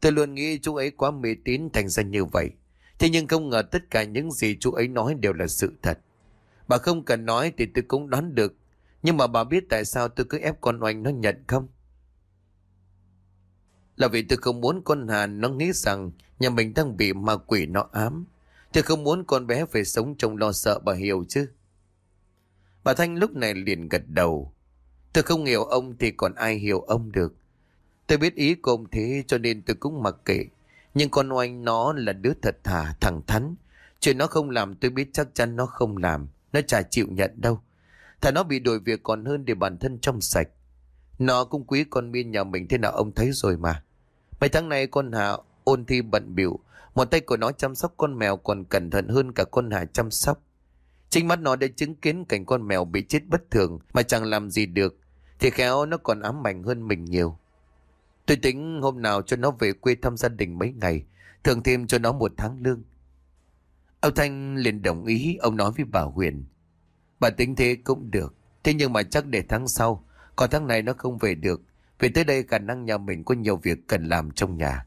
S1: Tôi luôn nghĩ chú ấy quá mê tín thành ra như vậy. Thế nhưng không ngờ tất cả những gì chú ấy nói đều là sự thật. Bà không cần nói thì tôi cũng đoán được. Nhưng mà bà biết tại sao tôi cứ ép con oanh nó nhận không? Là vì tôi không muốn con Hà nó nghĩ rằng nhà mình đang bị ma quỷ nó ám. Tôi không muốn con bé phải sống trong lo sợ bà hiểu chứ. Bà Thanh lúc này liền gật đầu. Tôi không hiểu ông thì còn ai hiểu ông được. Tôi biết ý của ông thế cho nên tôi cũng mặc kệ. Nhưng con oanh nó là đứa thật thà, thẳng thắn. Chuyện nó không làm tôi biết chắc chắn nó không làm. Nó chả chịu nhận đâu. Thà nó bị đổi việc còn hơn để bản thân trong sạch. Nó cũng quý con miên nhà mình thế nào ông thấy rồi mà. Mấy tháng nay con Hà ôn thi bận biểu một tay của nó chăm sóc con mèo còn cẩn thận hơn cả con Hà chăm sóc. Chính mắt nó đã chứng kiến cảnh con mèo bị chết bất thường mà chẳng làm gì được. Thì khéo nó còn ám ảnh hơn mình nhiều. Tôi tính hôm nào cho nó về quê thăm gia đình mấy ngày, thường thêm cho nó một tháng lương. Ông Thanh liền đồng ý, ông nói với bà Huyền. Bà tính thế cũng được, thế nhưng mà chắc để tháng sau, còn tháng này nó không về được, vì tới đây khả năng nhà mình có nhiều việc cần làm trong nhà.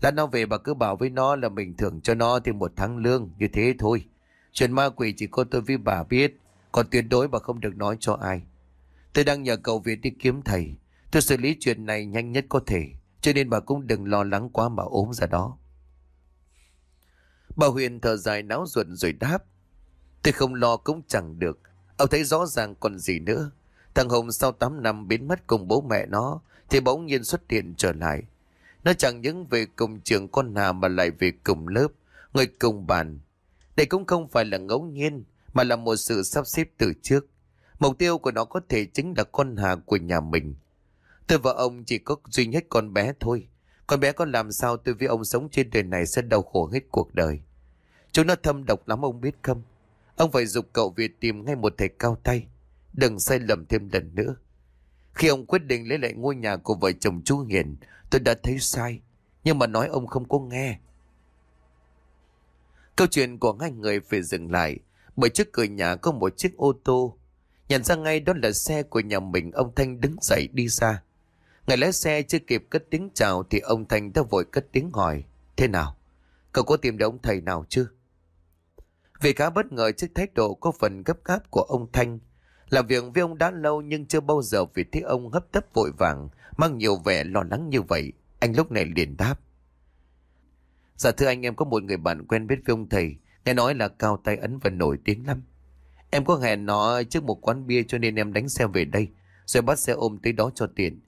S1: Lát nó về bà cứ bảo với nó là mình thưởng cho nó thêm một tháng lương, như thế thôi. Chuyện ma quỷ chỉ có tôi với bà biết, còn tuyệt đối bà không được nói cho ai. Tôi đang nhờ cậu Việt đi kiếm thầy, tôi xử lý chuyện này nhanh nhất có thể, cho nên bà cũng đừng lo lắng quá mà ốm ra đó. Bà Huyền thở dài náo ruột rồi đáp. Tôi không lo cũng chẳng được. Ông thấy rõ ràng còn gì nữa. Thằng Hồng sau 8 năm biến mất cùng bố mẹ nó thì bỗng nhiên xuất hiện trở lại. Nó chẳng những về cùng trường con nào mà lại về cùng lớp, người cùng bàn. Đây cũng không phải là ngẫu nhiên mà là một sự sắp xếp từ trước. Mục tiêu của nó có thể chính là con Hà của nhà mình. Tôi và ông chỉ có duy nhất con bé thôi. Con bé có làm sao tôi với ông sống trên đời này sẽ đau khổ hết cuộc đời. Chúng nó thâm độc lắm ông biết không? Ông phải dục cậu Việt tìm ngay một thầy cao tay. Đừng sai lầm thêm lần nữa. Khi ông quyết định lấy lại ngôi nhà của vợ chồng chú Hiền, tôi đã thấy sai. Nhưng mà nói ông không có nghe. Câu chuyện của hai người phải dừng lại bởi trước cửa nhà có một chiếc ô tô. Nhận ra ngay đó là xe của nhà mình ông Thanh đứng dậy đi ra. ngày lái xe chưa kịp cất tiếng chào thì ông Thanh đã vội cất tiếng hỏi. Thế nào? Cậu có tìm được ông thầy nào chưa? Vì khá bất ngờ trước thái độ có phần gấp gáp của ông Thanh. Làm việc với ông đã lâu nhưng chưa bao giờ vì thấy ông hấp tấp vội vàng, mang nhiều vẻ lo lắng như vậy. Anh lúc này liền đáp. Dạ thưa anh em có một người bạn quen biết với ông thầy, nghe nói là cao tay ấn và nổi tiếng lắm. Em có hẹn nó trước một quán bia cho nên em đánh xe về đây, rồi bắt xe ôm tới đó cho tiền.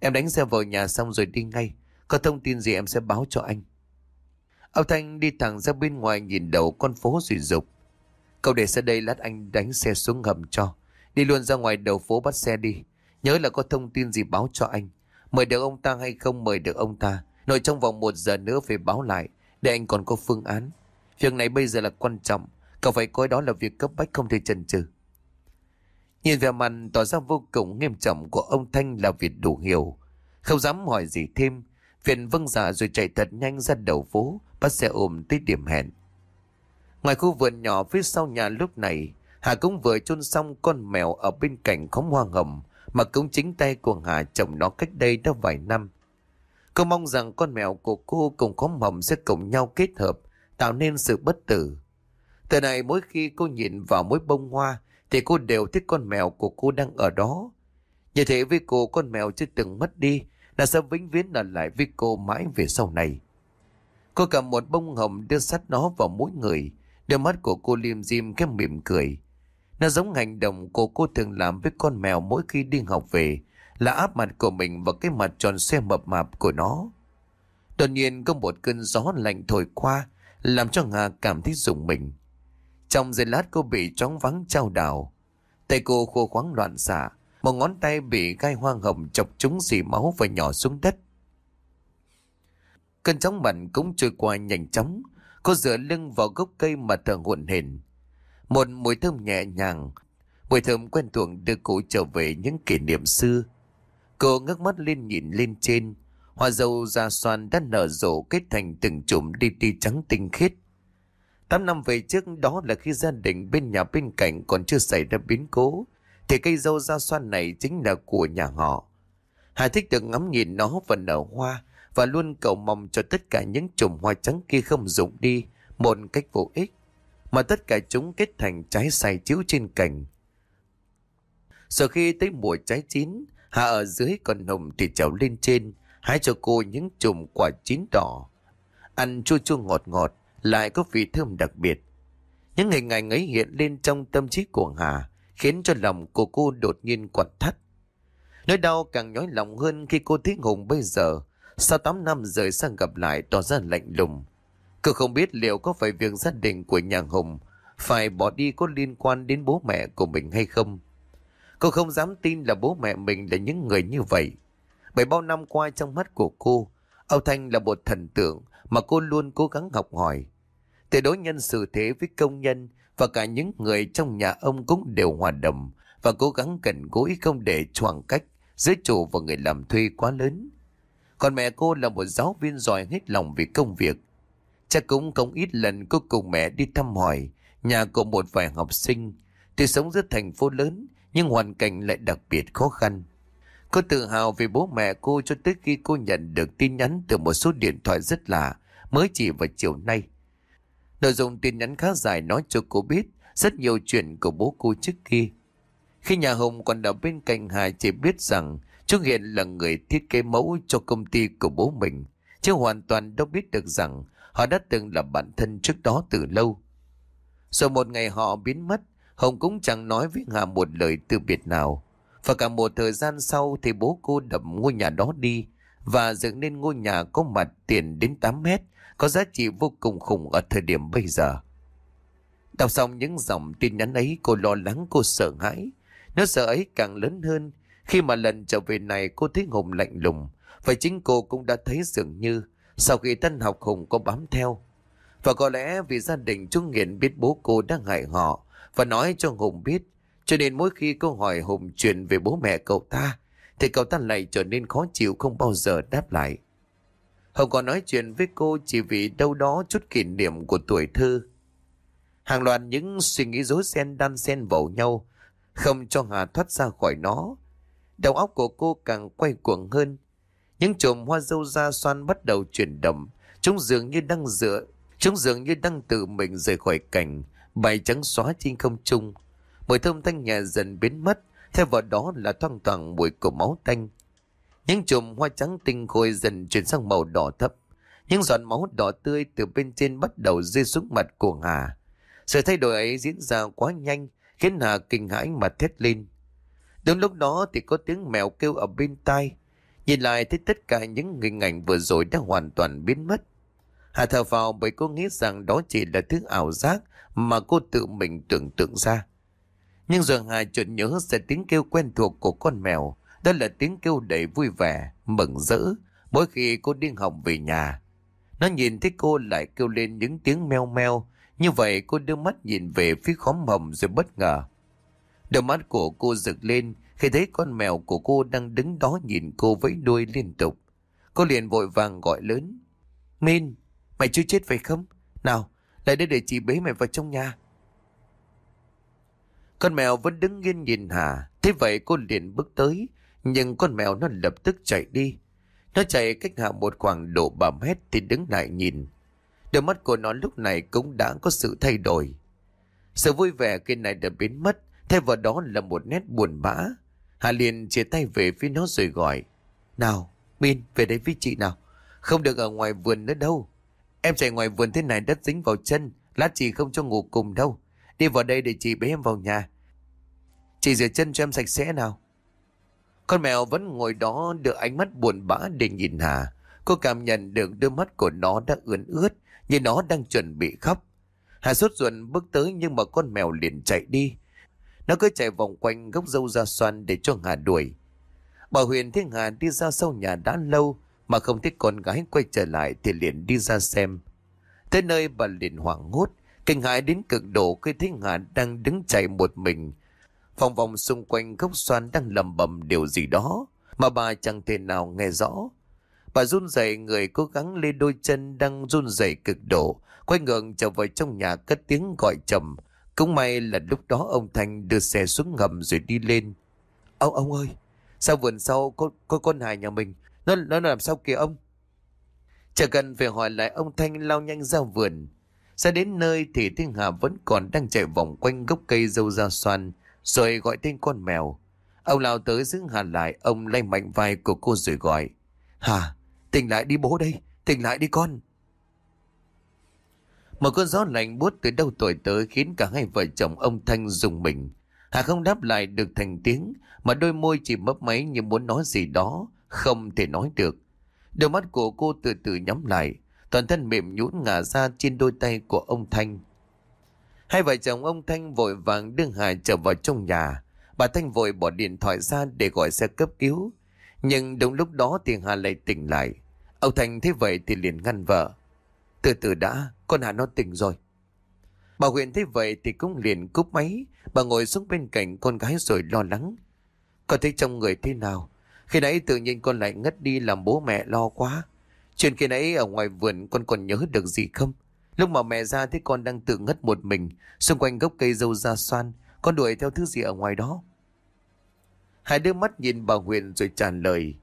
S1: Em đánh xe vào nhà xong rồi đi ngay, có thông tin gì em sẽ báo cho anh. Ông Thanh đi thẳng ra bên ngoài nhìn đầu con phố rủi rục Cậu để xe đây lát anh đánh xe xuống hầm cho. Đi luôn ra ngoài đầu phố bắt xe đi. Nhớ là có thông tin gì báo cho anh. Mời được ông ta hay không mời được ông ta. Nội trong vòng một giờ nữa phải báo lại. Để anh còn có phương án. Việc này bây giờ là quan trọng. Cậu phải coi đó là việc cấp bách không thể chần chừ. Nhìn vẻ mặt tỏ ra vô cùng nghiêm trọng của ông Thanh là việc đủ hiểu. Không dám hỏi gì thêm. Viện vâng dạ rồi chạy thật nhanh ra đầu phố, bắt xe ôm tới điểm hẹn. Ngoài khu vườn nhỏ phía sau nhà lúc này, Hà cũng vừa chôn xong con mèo ở bên cạnh khóm hoa hồng mà cũng chính tay của Hà trồng nó cách đây đã vài năm. Cô mong rằng con mèo của cô cùng khóm hồng sẽ cùng nhau kết hợp, tạo nên sự bất tử. Từ này mỗi khi cô nhìn vào mỗi bông hoa thì cô đều thích con mèo của cô đang ở đó. Như thế với cô con mèo chưa từng mất đi là sẽ vĩnh viễn ở lại với cô mãi về sau này. Cô cầm một bông hồng đưa sắt nó vào mỗi người, đôi mắt của cô liêm diêm khép mỉm cười. Nó giống hành động của cô thường làm với con mèo mỗi khi đi học về, là áp mặt của mình vào cái mặt tròn xe mập mạp của nó. Đột nhiên có một cơn gió lạnh thổi qua, làm cho nga cảm thấy rùng mình. Trong giây lát cô bị chóng vắng trao đảo. Tay cô khô khoáng loạn xạ, một ngón tay bị gai hoang hồng chọc trúng dì máu và nhỏ xuống đất. Cơn chóng mạnh cũng trôi qua nhanh chóng. Cô dựa lưng vào gốc cây mà thở hổn hển. Một mùi thơm nhẹ nhàng, mùi thơm quen thuộc đưa cô trở về những kỷ niệm xưa. Cô ngước mắt lên nhìn lên trên, hoa dâu da xoan đã nở rộ kết thành từng chùm đi đi trắng tinh khiết. Tám năm về trước đó là khi gia đình bên nhà bên cạnh còn chưa xảy ra biến cố, thì cây dâu da xoan này chính là của nhà họ. Hà thích được ngắm nhìn nó và nở hoa và luôn cầu mong cho tất cả những chùm hoa trắng kia không rụng đi một cách vô ích, mà tất cả chúng kết thành trái xài chiếu trên cành. Sau khi tới mùa trái chín, Hà ở dưới còn nồng thì trèo lên trên, hái cho cô những chùm quả chín đỏ. Ăn chua chua ngọt ngọt, lại có vị thơm đặc biệt. Những hình ảnh ấy hiện lên trong tâm trí của Hà, khiến cho lòng của cô đột nhiên quặn thắt. Nỗi đau càng nhói lòng hơn khi cô thấy Hùng bây giờ, sau 8 năm rời sang gặp lại tỏ ra lạnh lùng. Cô không biết liệu có phải việc gia đình của nhà Hùng phải bỏ đi có liên quan đến bố mẹ của mình hay không. Cô không dám tin là bố mẹ mình là những người như vậy. Bởi bao năm qua trong mắt của cô, Âu Thanh là một thần tượng mà cô luôn cố gắng học hỏi. Từ đối nhân xử thế với công nhân và cả những người trong nhà ông cũng đều hòa đồng và cố gắng cẩn gũi không để choàng cách giữa chủ và người làm thuê quá lớn. Còn mẹ cô là một giáo viên giỏi hết lòng vì công việc. Chắc cũng không ít lần cô cùng mẹ đi thăm hỏi nhà của một vài học sinh. Tuy sống giữa thành phố lớn nhưng hoàn cảnh lại đặc biệt khó khăn. Cô tự hào về bố mẹ cô cho tới khi cô nhận được tin nhắn từ một số điện thoại rất lạ mới chỉ vào chiều nay. Nội dung tin nhắn khá dài nói cho cô biết rất nhiều chuyện của bố cô trước kia. Khi nhà Hùng còn ở bên cạnh Hà chỉ biết rằng chú hiện là người thiết kế mẫu cho công ty của bố mình, chứ hoàn toàn đâu biết được rằng họ đã từng là bạn thân trước đó từ lâu. Rồi một ngày họ biến mất, Hồng cũng chẳng nói với Hà một lời từ biệt nào. Và cả một thời gian sau thì bố cô đập ngôi nhà đó đi và dựng nên ngôi nhà có mặt tiền đến 8 mét, có giá trị vô cùng khủng ở thời điểm bây giờ. Đọc xong những dòng tin nhắn ấy cô lo lắng cô sợ hãi. Nó sợ ấy càng lớn hơn khi mà lần trở về này cô thấy Hùng lạnh lùng. Và chính cô cũng đã thấy dường như sau khi tân học Hùng có bám theo. Và có lẽ vì gia đình chú Nghiện biết bố cô đang hại họ và nói cho Hùng biết. Cho nên mỗi khi cô hỏi Hùng chuyện về bố mẹ cậu ta thì cậu ta lại trở nên khó chịu không bao giờ đáp lại. Hồng còn nói chuyện với cô chỉ vì đâu đó chút kỷ niệm của tuổi thơ. Hàng loạt những suy nghĩ rối ren đan xen vào nhau, không cho Hà thoát ra khỏi nó. Đầu óc của cô càng quay cuồng hơn. Những chùm hoa dâu da xoan bắt đầu chuyển động, chúng dường như đang dựa, chúng dường như đang tự mình rời khỏi cảnh, bay trắng xóa trên không trung. Mùi thơm thanh nhà dần biến mất, theo vào đó là thoang thoảng mùi của máu tanh. Những chùm hoa trắng tinh khôi dần chuyển sang màu đỏ thấp. Những giọt máu đỏ tươi từ bên trên bắt đầu rơi xuống mặt của Hà. Sự thay đổi ấy diễn ra quá nhanh, khiến Hà kinh hãi mà thét lên. Đúng lúc đó thì có tiếng mèo kêu ở bên tai. Nhìn lại thấy tất cả những hình ảnh vừa rồi đã hoàn toàn biến mất. Hà thở vào bởi cô nghĩ rằng đó chỉ là thứ ảo giác mà cô tự mình tưởng tượng ra. Nhưng rồi Hà chợt nhớ ra tiếng kêu quen thuộc của con mèo. Đó là tiếng kêu đầy vui vẻ, mừng rỡ mỗi khi cô điên hỏng về nhà. Nó nhìn thấy cô lại kêu lên những tiếng meo meo. Như vậy cô đưa mắt nhìn về phía khóm hồng rồi bất ngờ. Đôi mắt của cô rực lên khi thấy con mèo của cô đang đứng đó nhìn cô vẫy đuôi liên tục. Cô liền vội vàng gọi lớn. Min, mày chưa chết phải không? Nào, lại đây để chị bế mày vào trong nhà. Con mèo vẫn đứng yên nhìn Hà. Thế vậy cô liền bước tới. Nhưng con mèo nó lập tức chạy đi. Nó chạy cách Hà một khoảng độ ba mét thì đứng lại nhìn. Đôi mắt của nó lúc này cũng đã có sự thay đổi. Sự vui vẻ kia này đã biến mất. Thay vào đó là một nét buồn bã. Hà liền chia tay về phía nó rồi gọi. Nào, Min, về đây với chị nào. Không được ở ngoài vườn nữa đâu. Em chạy ngoài vườn thế này đất dính vào chân. Lát chị không cho ngủ cùng đâu. Đi vào đây để chị bế em vào nhà. Chị rửa chân cho em sạch sẽ nào. Con mèo vẫn ngồi đó đưa ánh mắt buồn bã để nhìn Hà. Cô cảm nhận được đôi mắt của nó đã ướn ướt, như nó đang chuẩn bị khóc. Hà sốt ruột bước tới nhưng mà con mèo liền chạy đi. Nó cứ chạy vòng quanh gốc dâu ra xoan để cho Hà đuổi. Bà Huyền thấy Hà đi ra sau nhà đã lâu mà không thấy con gái quay trở lại thì liền đi ra xem. Tới nơi bà liền hoảng hốt, kinh hãi đến cực độ khi thấy Hà đang đứng chạy một mình. Vòng vòng xung quanh gốc xoan đang lầm bầm điều gì đó mà bà chẳng thể nào nghe rõ. Bà run rẩy người cố gắng lên đôi chân đang run rẩy cực độ, quay ngượng trở về trong nhà cất tiếng gọi trầm. Cũng may là lúc đó ông Thanh đưa xe xuống ngầm rồi đi lên. Ông ông ơi, sao vườn sau có, có con hài nhà mình, nó, nó làm sao kìa ông? Chẳng cần phải hỏi lại ông Thanh lao nhanh ra vườn. Ra đến nơi thì Thiên Hà vẫn còn đang chạy vòng quanh gốc cây dâu da xoan, rồi gọi tên con mèo. Ông lao tới giữ Hà lại, ông lay mạnh vai của cô rồi gọi. Hà, tỉnh lại đi bố đây, tỉnh lại đi con. Một cơn gió lạnh buốt từ đâu tuổi tới khiến cả hai vợ chồng ông Thanh dùng mình. Hà không đáp lại được thành tiếng, mà đôi môi chỉ mấp máy như muốn nói gì đó, không thể nói được. Đôi mắt của cô từ từ nhắm lại, toàn thân mềm nhũn ngả ra trên đôi tay của ông Thanh. Hai vợ chồng ông Thanh vội vàng đưa Hà trở vào trong nhà. Bà Thanh vội bỏ điện thoại ra để gọi xe cấp cứu. Nhưng đúng lúc đó thì Hà lại tỉnh lại. Ông Thanh thấy vậy thì liền ngăn vợ. Từ từ đã, con Hà nó tỉnh rồi. Bà Huyền thấy vậy thì cũng liền cúp máy. Bà ngồi xuống bên cạnh con gái rồi lo lắng. Con thấy trong người thế nào? Khi nãy tự nhiên con lại ngất đi làm bố mẹ lo quá. Chuyện khi nãy ở ngoài vườn con còn nhớ được gì không? Lúc mà mẹ ra thấy con đang tự ngất một mình, xung quanh gốc cây dâu ra xoan, con đuổi theo thứ gì ở ngoài đó. Hai đứa mắt nhìn bà Huyền rồi trả lời.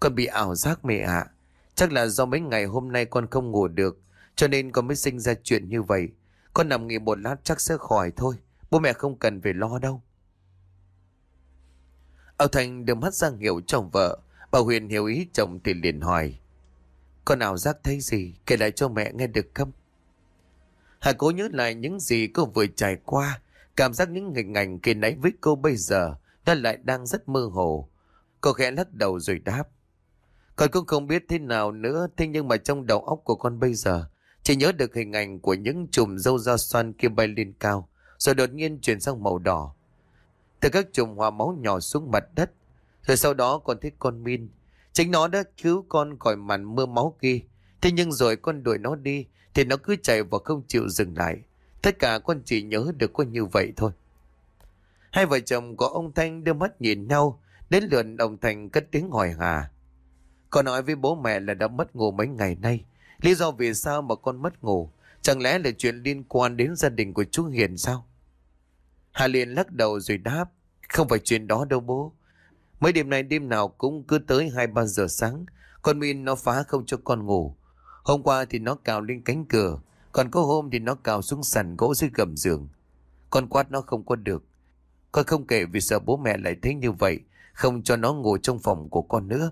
S1: Con bị ảo giác mẹ ạ. Chắc là do mấy ngày hôm nay con không ngủ được, cho nên con mới sinh ra chuyện như vậy. Con nằm nghỉ một lát chắc sẽ khỏi thôi. Bố mẹ không cần phải lo đâu. Âu Thành đưa mắt ra hiệu cho vợ. Bà Huyền hiểu ý chồng thì liền hỏi. Con nào giác thấy gì? Kể lại cho mẹ nghe được không? Hà cố nhớ lại những gì cô vừa trải qua. Cảm giác những hình ảnh kỳ nãy với cô bây giờ nó lại đang rất mơ hồ. Cô khẽ lắc đầu rồi đáp. Con cũng không biết thế nào nữa, thế nhưng mà trong đầu óc của con bây giờ, chỉ nhớ được hình ảnh của những chùm dâu da xoan kia bay lên cao, rồi đột nhiên chuyển sang màu đỏ. Từ các chùm hoa máu nhỏ xuống mặt đất, rồi sau đó con thấy con Min. Chính nó đã cứu con khỏi màn mưa máu kia. Thế nhưng rồi con đuổi nó đi, thì nó cứ chạy và không chịu dừng lại. Tất cả con chỉ nhớ được có như vậy thôi. Hai vợ chồng của ông Thanh đưa mắt nhìn nhau, đến lượt ông Thanh cất tiếng hỏi hà. Con nói với bố mẹ là đã mất ngủ mấy ngày nay. Lý do vì sao mà con mất ngủ? Chẳng lẽ là chuyện liên quan đến gia đình của chú Hiền sao? Hà liền lắc đầu rồi đáp. Không phải chuyện đó đâu bố. Mấy đêm nay đêm nào cũng cứ tới 2-3 giờ sáng. Con Min nó phá không cho con ngủ. Hôm qua thì nó cào lên cánh cửa. Còn có hôm thì nó cào xuống sàn gỗ dưới gầm giường. Con quát nó không có được. Con không kể vì sợ bố mẹ lại thấy như vậy. Không cho nó ngủ trong phòng của con nữa.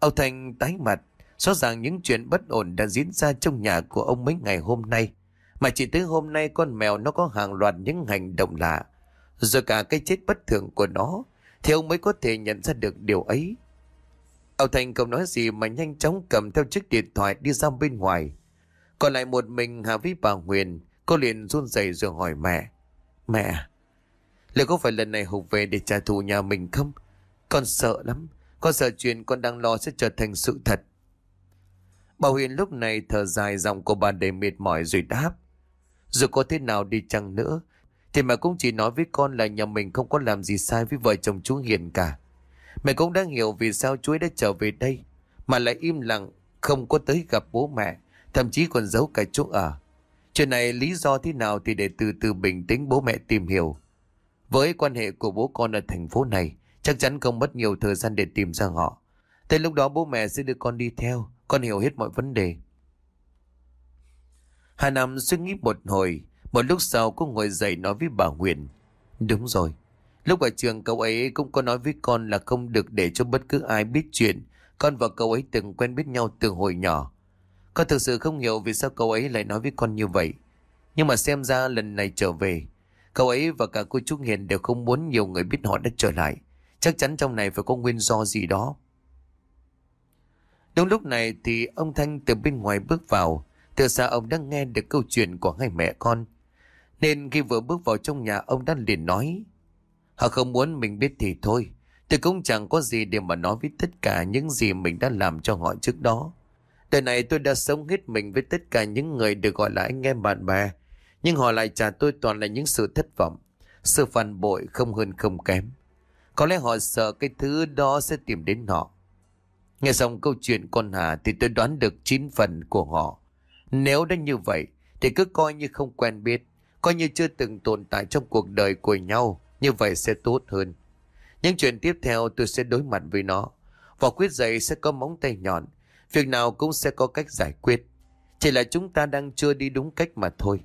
S1: Âu Thành tái mặt. Rõ ràng những chuyện bất ổn đã diễn ra trong nhà của ông mấy ngày hôm nay. Mà chỉ tới hôm nay con mèo nó có hàng loạt những hành động lạ. Rồi cả cái chết bất thường của nó. Thì ông mới có thể nhận ra được điều ấy. Âu Thành không nói gì mà nhanh chóng cầm theo chiếc điện thoại đi ra bên ngoài. Còn lại một mình Hà với bà Huyền, cô liền run rẩy rồi hỏi mẹ. Mẹ, liệu có phải lần này Hùng về để trả thù nhà mình không? Con sợ lắm, con sợ chuyện con đang lo sẽ trở thành sự thật. Bà Huyền lúc này thở dài giọng của bà đầy mệt mỏi rồi đáp. Dù có thế nào đi chăng nữa, thì mẹ cũng chỉ nói với con là nhà mình không có làm gì sai với vợ chồng chú Hiền cả. Mẹ cũng đang hiểu vì sao chú ấy đã trở về đây, mà lại im lặng, không có tới gặp bố mẹ, thậm chí còn giấu cả chỗ ở. Chuyện này lý do thế nào thì để từ từ bình tĩnh bố mẹ tìm hiểu. Với quan hệ của bố con ở thành phố này, chắc chắn không mất nhiều thời gian để tìm ra họ. Tới lúc đó bố mẹ sẽ đưa con đi theo, con hiểu hết mọi vấn đề. Hà Nam suy nghĩ một hồi, một lúc sau cô ngồi dậy nói với bà Huyền. Đúng rồi, lúc ở trường cậu ấy cũng có nói với con là không được để cho bất cứ ai biết chuyện con và cậu ấy từng quen biết nhau từ hồi nhỏ. Con thực sự không hiểu vì sao cậu ấy lại nói với con như vậy. Nhưng mà xem ra lần này trở về, cậu ấy và cả cô Trúc Hiền đều không muốn nhiều người biết họ đã trở lại. Chắc chắn trong này phải có nguyên do gì đó. Đúng lúc này thì ông Thanh từ bên ngoài bước vào. Từ xa ông đã nghe được câu chuyện của hai mẹ con. Nên khi vừa bước vào trong nhà, ông đã liền nói. Họ không muốn mình biết thì thôi. Tôi cũng chẳng có gì để mà nói với tất cả những gì mình đã làm cho họ trước đó. Đời này tôi đã sống hết mình với tất cả những người được gọi là anh em bạn bè. Nhưng họ lại trả tôi toàn là những sự thất vọng. Sự phản bội không hơn không kém. Có lẽ họ sợ cái thứ đó sẽ tìm đến họ. Nghe xong câu chuyện con Hà thì tôi đoán được chín phần của họ. Nếu đã như vậy thì cứ coi như không quen biết, coi như chưa từng tồn tại trong cuộc đời của nhau, như vậy sẽ tốt hơn. Những chuyện tiếp theo tôi sẽ đối mặt với nó. Vỏ quyết dậy sẽ có móng tay nhọn, việc nào cũng sẽ có cách giải quyết. Chỉ là chúng ta đang chưa đi đúng cách mà thôi.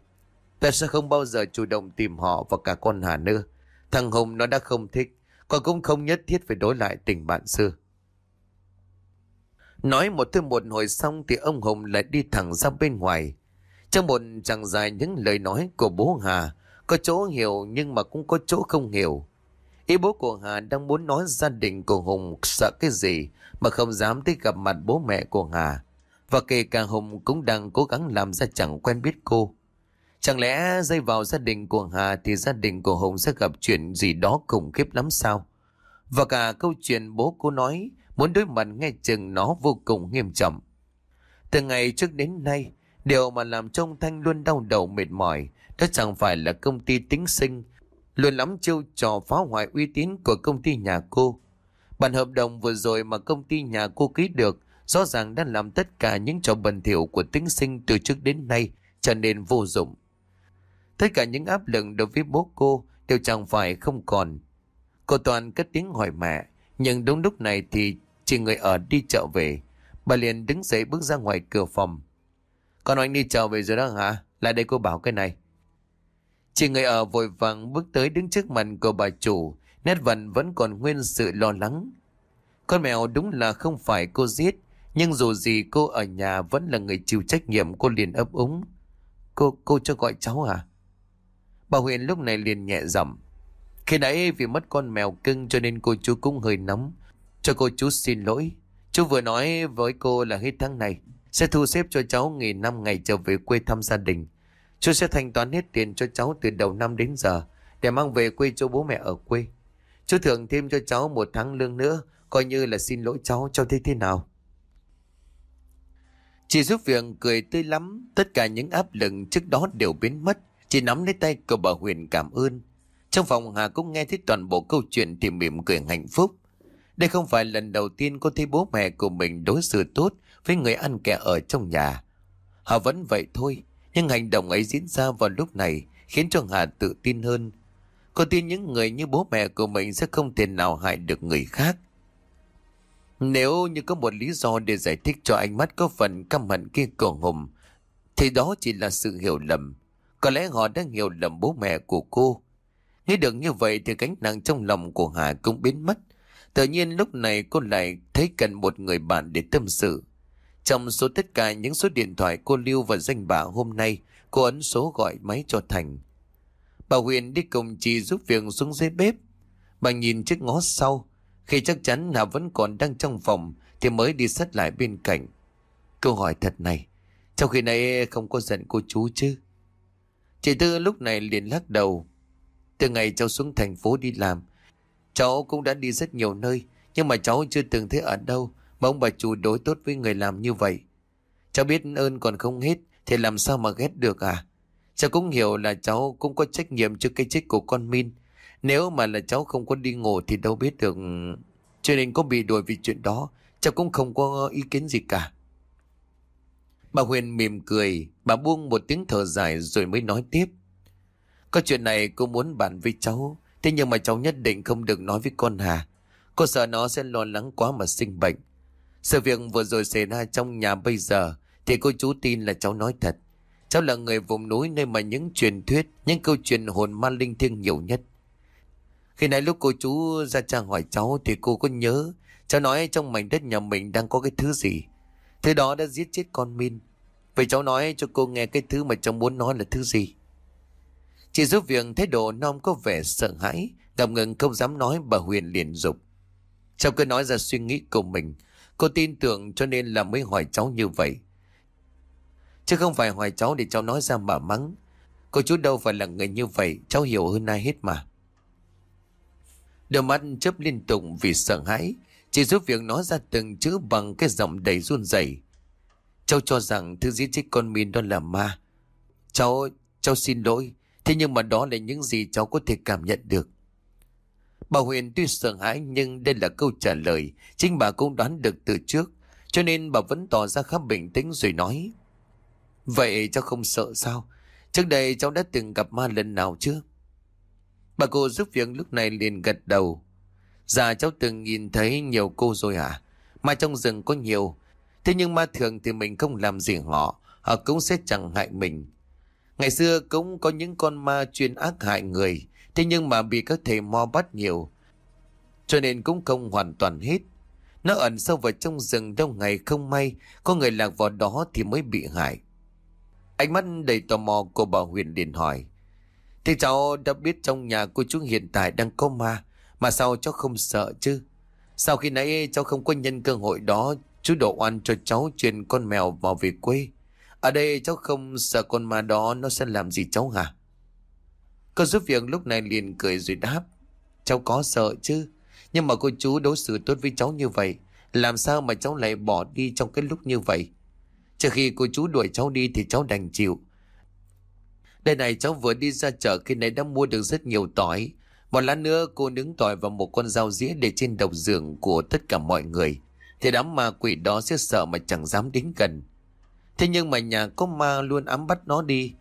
S1: Ta sẽ không bao giờ chủ động tìm họ và cả con Hà nữa. Thằng Hùng nó đã không thích, còn cũng không nhất thiết phải đối lại tình bạn xưa. Nói một thêm một hồi xong thì ông Hùng lại đi thẳng ra bên ngoài. Trong một chẳng dài những lời nói của bố Hà, có chỗ hiểu nhưng mà cũng có chỗ không hiểu. Ý bố của Hà đang muốn nói gia đình của Hùng sợ cái gì mà không dám tới gặp mặt bố mẹ của Hà. Và kể cả Hùng cũng đang cố gắng làm ra chẳng quen biết cô. Chẳng lẽ dây vào gia đình của Hà thì gia đình của Hùng sẽ gặp chuyện gì đó khủng khiếp lắm sao? Và cả câu chuyện bố cô nói muốn đối mặt nghe chừng nó vô cùng nghiêm trọng. Từ ngày trước đến nay, Điều mà làm cho ông Thanh luôn đau đầu mệt mỏi, đó chẳng phải là công ty tính sinh, luôn lắm chiêu trò phá hoại uy tín của công ty nhà cô. Bản hợp đồng vừa rồi mà công ty nhà cô ký được, rõ ràng đã làm tất cả những trò bẩn thỉu của tính sinh từ trước đến nay, trở nên vô dụng. Tất cả những áp lực đối với bố cô đều chẳng phải không còn. Cô Toàn cất tiếng hỏi mẹ, nhưng đúng lúc này thì chỉ người ở đi chợ về. Bà liền đứng dậy bước ra ngoài cửa phòng. Con anh đi chợ về rồi đó hả? Lại đây cô bảo cái này. Chị người ở vội vàng bước tới đứng trước mặt của bà chủ, nét vần vẫn còn nguyên sự lo lắng. Con mèo đúng là không phải cô giết, nhưng dù gì cô ở nhà vẫn là người chịu trách nhiệm cô liền ấp úng. Cô, cô cho gọi cháu à? Bà Huyền lúc này liền nhẹ giọng. Khi nãy vì mất con mèo cưng cho nên cô chú cũng hơi nóng. Cho cô chú xin lỗi. Chú vừa nói với cô là hết tháng này sẽ thu xếp cho cháu nghỉ năm ngày trở về quê thăm gia đình. Chú sẽ thanh toán hết tiền cho cháu từ đầu năm đến giờ để mang về quê cho bố mẹ ở quê. Chú thưởng thêm cho cháu một tháng lương nữa coi như là xin lỗi cháu cho thế thế nào. Chị giúp việc cười tươi lắm, tất cả những áp lực trước đó đều biến mất. Chị nắm lấy tay của bà Huyền cảm ơn. Trong phòng Hà cũng nghe thấy toàn bộ câu chuyện thì mỉm cười hạnh phúc. Đây không phải lần đầu tiên cô thấy bố mẹ của mình đối xử tốt với người ăn kẻ ở trong nhà. Hà vẫn vậy thôi, nhưng hành động ấy diễn ra vào lúc này khiến cho Hà tự tin hơn. Cô tin những người như bố mẹ của mình sẽ không thể nào hại được người khác. Nếu như có một lý do để giải thích cho ánh mắt có phần căm hận kia của Hùng, thì đó chỉ là sự hiểu lầm. Có lẽ họ đã hiểu lầm bố mẹ của cô. Nghĩ được như vậy thì gánh nặng trong lòng của Hà cũng biến mất. Tự nhiên lúc này cô lại thấy cần một người bạn để tâm sự. Trong số tất cả những số điện thoại cô lưu và danh bạ hôm nay, cô ấn số gọi máy cho Thành. Bà Huyền đi cùng chị giúp việc xuống dưới bếp. Bà nhìn chiếc ngó sau, khi chắc chắn Hà vẫn còn đang trong phòng thì mới đi sát lại bên cạnh. Câu hỏi thật này, trong khi này không có giận cô chú chứ? Chị Tư lúc này liền lắc đầu. Từ ngày cháu xuống thành phố đi làm, cháu cũng đã đi rất nhiều nơi, nhưng mà cháu chưa từng thấy ở đâu mà ông bà chủ đối tốt với người làm như vậy. Cháu biết ơn còn không hết, thì làm sao mà ghét được à? Cháu cũng hiểu là cháu cũng có trách nhiệm trước cái chết của con Min. Nếu mà là cháu không có đi ngủ thì đâu biết được... Cho nên có bị đuổi vì chuyện đó, cháu cũng không có ý kiến gì cả. Bà Huyền mỉm cười, bà buông một tiếng thở dài rồi mới nói tiếp. Có chuyện này cô muốn bàn với cháu, thế nhưng mà cháu nhất định không được nói với con Hà. Cô sợ nó sẽ lo lắng quá mà sinh bệnh. Sự việc vừa rồi xảy ra trong nhà bây giờ thì cô chú tin là cháu nói thật. Cháu là người vùng núi nơi mà những truyền thuyết, những câu chuyện hồn ma linh thiêng nhiều nhất. Khi nãy lúc cô chú ra trang hỏi cháu thì cô có nhớ cháu nói trong mảnh đất nhà mình đang có cái thứ gì. Thứ đó đã giết chết con Min. Vậy cháu nói cho cô nghe cái thứ mà cháu muốn nói là thứ gì. Chị giúp việc thấy độ non có vẻ sợ hãi, ngập ngừng không dám nói bà Huyền liền dục. Cháu cứ nói ra suy nghĩ của mình, cô tin tưởng cho nên là mới hỏi cháu như vậy. Chứ không phải hỏi cháu để cháu nói ra mà mắng. Cô chú đâu phải là người như vậy, cháu hiểu hơn ai hết mà. Đôi mắt chớp liên tục vì sợ hãi, chỉ giúp việc nói ra từng chữ bằng cái giọng đầy run rẩy. Cháu cho rằng thứ giết chết con Min đó là ma. Cháu, cháu xin lỗi, thế nhưng mà đó là những gì cháu có thể cảm nhận được. Bà Huyền tuy sợ hãi nhưng đây là câu trả lời, chính bà cũng đoán được từ trước, cho nên bà vẫn tỏ ra khá bình tĩnh rồi nói. Vậy cháu không sợ sao? Trước đây cháu đã từng gặp ma lần nào chưa? Bà cô giúp việc lúc này liền gật đầu. Dạ cháu từng nhìn thấy nhiều cô rồi à? Ma trong rừng có nhiều. Thế nhưng ma thường thì mình không làm gì họ. Họ cũng sẽ chẳng hại mình. Ngày xưa cũng có những con ma chuyên ác hại người. Thế nhưng mà bị các thầy mo bắt nhiều. Cho nên cũng không hoàn toàn hết. Nó ẩn sâu vào trong rừng đông ngày không may. Có người lạc vào đó thì mới bị hại. Ánh mắt đầy tò mò của bà Huyền liền hỏi. Thì cháu đã biết trong nhà của chú hiện tại đang có ma. Mà sao cháu không sợ chứ? Sau khi nãy cháu không có nhân cơ hội đó, chú đổ oan cho cháu truyền con mèo vào về quê. Ở đây, cháu không sợ con ma đó nó sẽ làm gì cháu hả? Cô giúp việc lúc này liền cười rồi đáp. Cháu có sợ chứ. Nhưng mà cô chú đối xử tốt với cháu như vậy. Làm sao mà cháu lại bỏ đi trong cái lúc như vậy? Trước khi cô chú đuổi cháu đi thì cháu đành chịu. Đây này cháu vừa đi ra chợ khi nãy đã mua được rất nhiều tỏi. Một lát nữa cô nướng tỏi vào một con dao dĩa để trên đầu giường của tất cả mọi người. Thì đám ma quỷ đó sẽ sợ mà chẳng dám đến gần. Thế nhưng mà nhà có ma luôn ám bắt nó đi.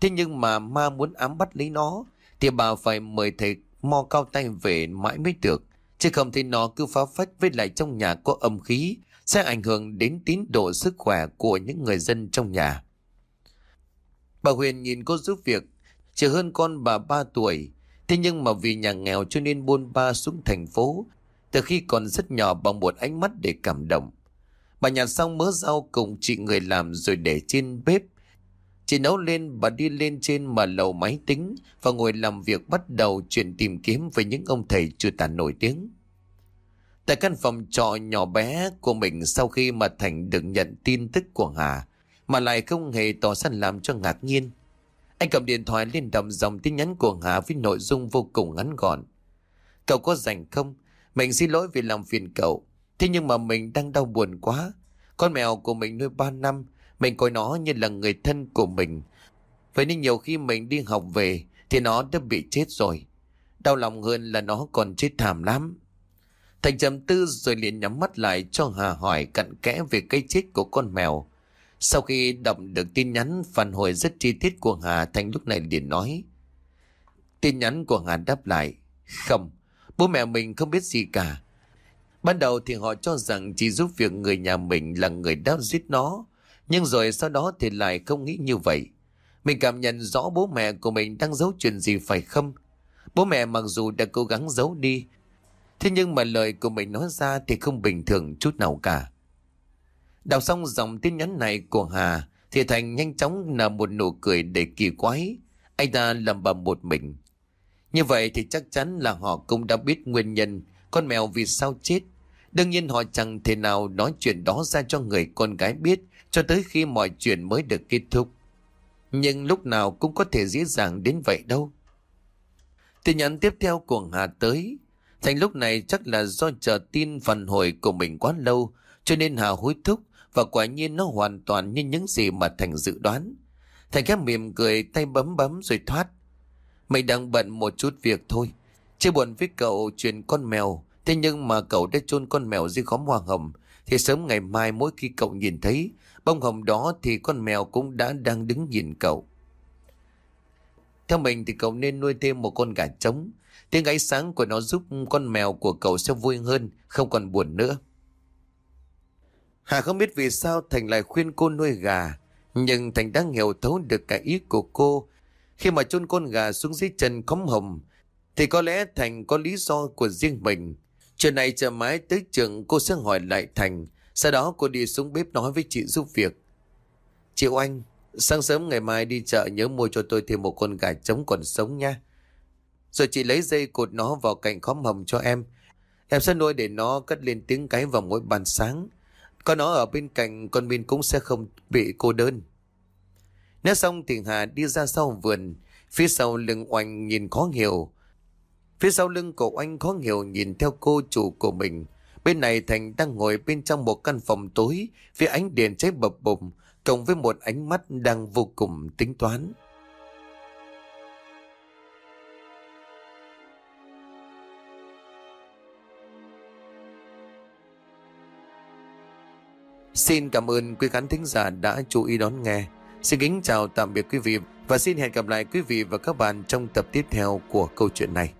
S1: Thế nhưng mà ma muốn ám bắt lấy nó thì bà phải mời thầy mo cao tay về mãi mới được. Chứ không thì nó cứ phá phách với lại trong nhà có âm khí sẽ ảnh hưởng đến tín độ sức khỏe của những người dân trong nhà. Bà Huyền nhìn cô giúp việc, chỉ hơn con bà 3 tuổi, thế nhưng mà vì nhà nghèo cho nên buôn ba xuống thành phố, từ khi còn rất nhỏ bằng một ánh mắt để cảm động. Bà nhặt xong mớ rau cùng chị người làm rồi để trên bếp. Chị nấu lên, bà đi lên trên mà lầu máy tính và ngồi làm việc bắt đầu chuyện tìm kiếm với những ông thầy chưa tàn nổi tiếng. Tại căn phòng trọ nhỏ bé của mình sau khi mà Thành được nhận tin tức của Hà, mà lại không hề tỏ sẵn làm cho ngạc nhiên. Anh cầm điện thoại lên đọc dòng tin nhắn của Hà với nội dung vô cùng ngắn gọn. Cậu có rảnh không? Mình xin lỗi vì làm phiền cậu. Thế nhưng mà mình đang đau buồn quá. Con mèo của mình nuôi 3 năm, mình coi nó như là người thân của mình. Vậy nên nhiều khi mình đi học về thì nó đã bị chết rồi. Đau lòng hơn là nó còn chết thảm lắm. Thành trầm tư rồi liền nhắm mắt lại cho Hà hỏi cặn kẽ về cái chết của con mèo. Sau khi đọc được tin nhắn phản hồi rất chi tiết của Hà Thành lúc này liền nói. Tin nhắn của Hà đáp lại. Không, bố mẹ mình không biết gì cả. Ban đầu thì họ cho rằng chỉ giúp việc người nhà mình là người đã giết nó. Nhưng rồi sau đó thì lại không nghĩ như vậy. Mình cảm nhận rõ bố mẹ của mình đang giấu chuyện gì phải không? Bố mẹ mặc dù đã cố gắng giấu đi, thế nhưng mà lời của mình nói ra thì không bình thường chút nào cả. Đọc xong dòng tin nhắn này của Hà, thì Thành nhanh chóng nở một nụ cười để kỳ quái. Anh ta lầm bầm một mình. Như vậy thì chắc chắn là họ cũng đã biết nguyên nhân con mèo vì sao chết. Đương nhiên họ chẳng thể nào nói chuyện đó ra cho người con gái biết, cho tới khi mọi chuyện mới được kết thúc. Nhưng lúc nào cũng có thể dễ dàng đến vậy đâu. Tin nhắn tiếp theo của Hà tới. Thành lúc này chắc là do chờ tin phản hồi của mình quá lâu, cho nên Hà hối thúc và quả nhiên nó hoàn toàn như những gì mà Thành dự đoán. Thành khép mỉm cười, tay bấm bấm rồi thoát. Mày đang bận một chút việc thôi. Chưa buồn với cậu chuyện con mèo. Thế nhưng mà cậu đã chôn con mèo dưới khóm hoa hồng. Thì sớm ngày mai mỗi khi cậu nhìn thấy bông hồng đó thì con mèo cũng đã đang đứng nhìn cậu. Theo mình thì cậu nên nuôi thêm một con gà trống. Tiếng gáy sáng của nó giúp con mèo của cậu sẽ vui hơn, không còn buồn nữa. Hà không biết vì sao Thành lại khuyên cô nuôi gà, nhưng Thành đã hiểu thấu được cả ý của cô. Khi mà chôn con gà xuống dưới chân khóm hồng, thì có lẽ Thành có lý do của riêng mình. Chuyện này chờ mãi tới trường cô sẽ hỏi lại Thành, sau đó cô đi xuống bếp nói với chị giúp việc. Chị Oanh, sáng sớm ngày mai đi chợ nhớ mua cho tôi thêm một con gà trống còn sống nha. Rồi chị lấy dây cột nó vào cạnh khóm hồng cho em. Em sẽ nuôi để nó cất lên tiếng cái vào mỗi bàn sáng. Có nó ở bên cạnh con mình cũng sẽ không bị cô đơn. Nói xong thì Hà đi ra sau vườn, phía sau lưng oanh nhìn khó hiểu. Phía sau lưng cậu anh khó hiểu nhìn theo cô chủ của mình. Bên này Thành đang ngồi bên trong một căn phòng tối với ánh đèn cháy bập bùng, cộng với một ánh mắt đang vô cùng tính toán. Xin cảm ơn quý khán thính giả đã chú ý đón nghe. Xin kính chào tạm biệt quý vị và xin hẹn gặp lại quý vị và các bạn trong tập tiếp theo của câu chuyện này.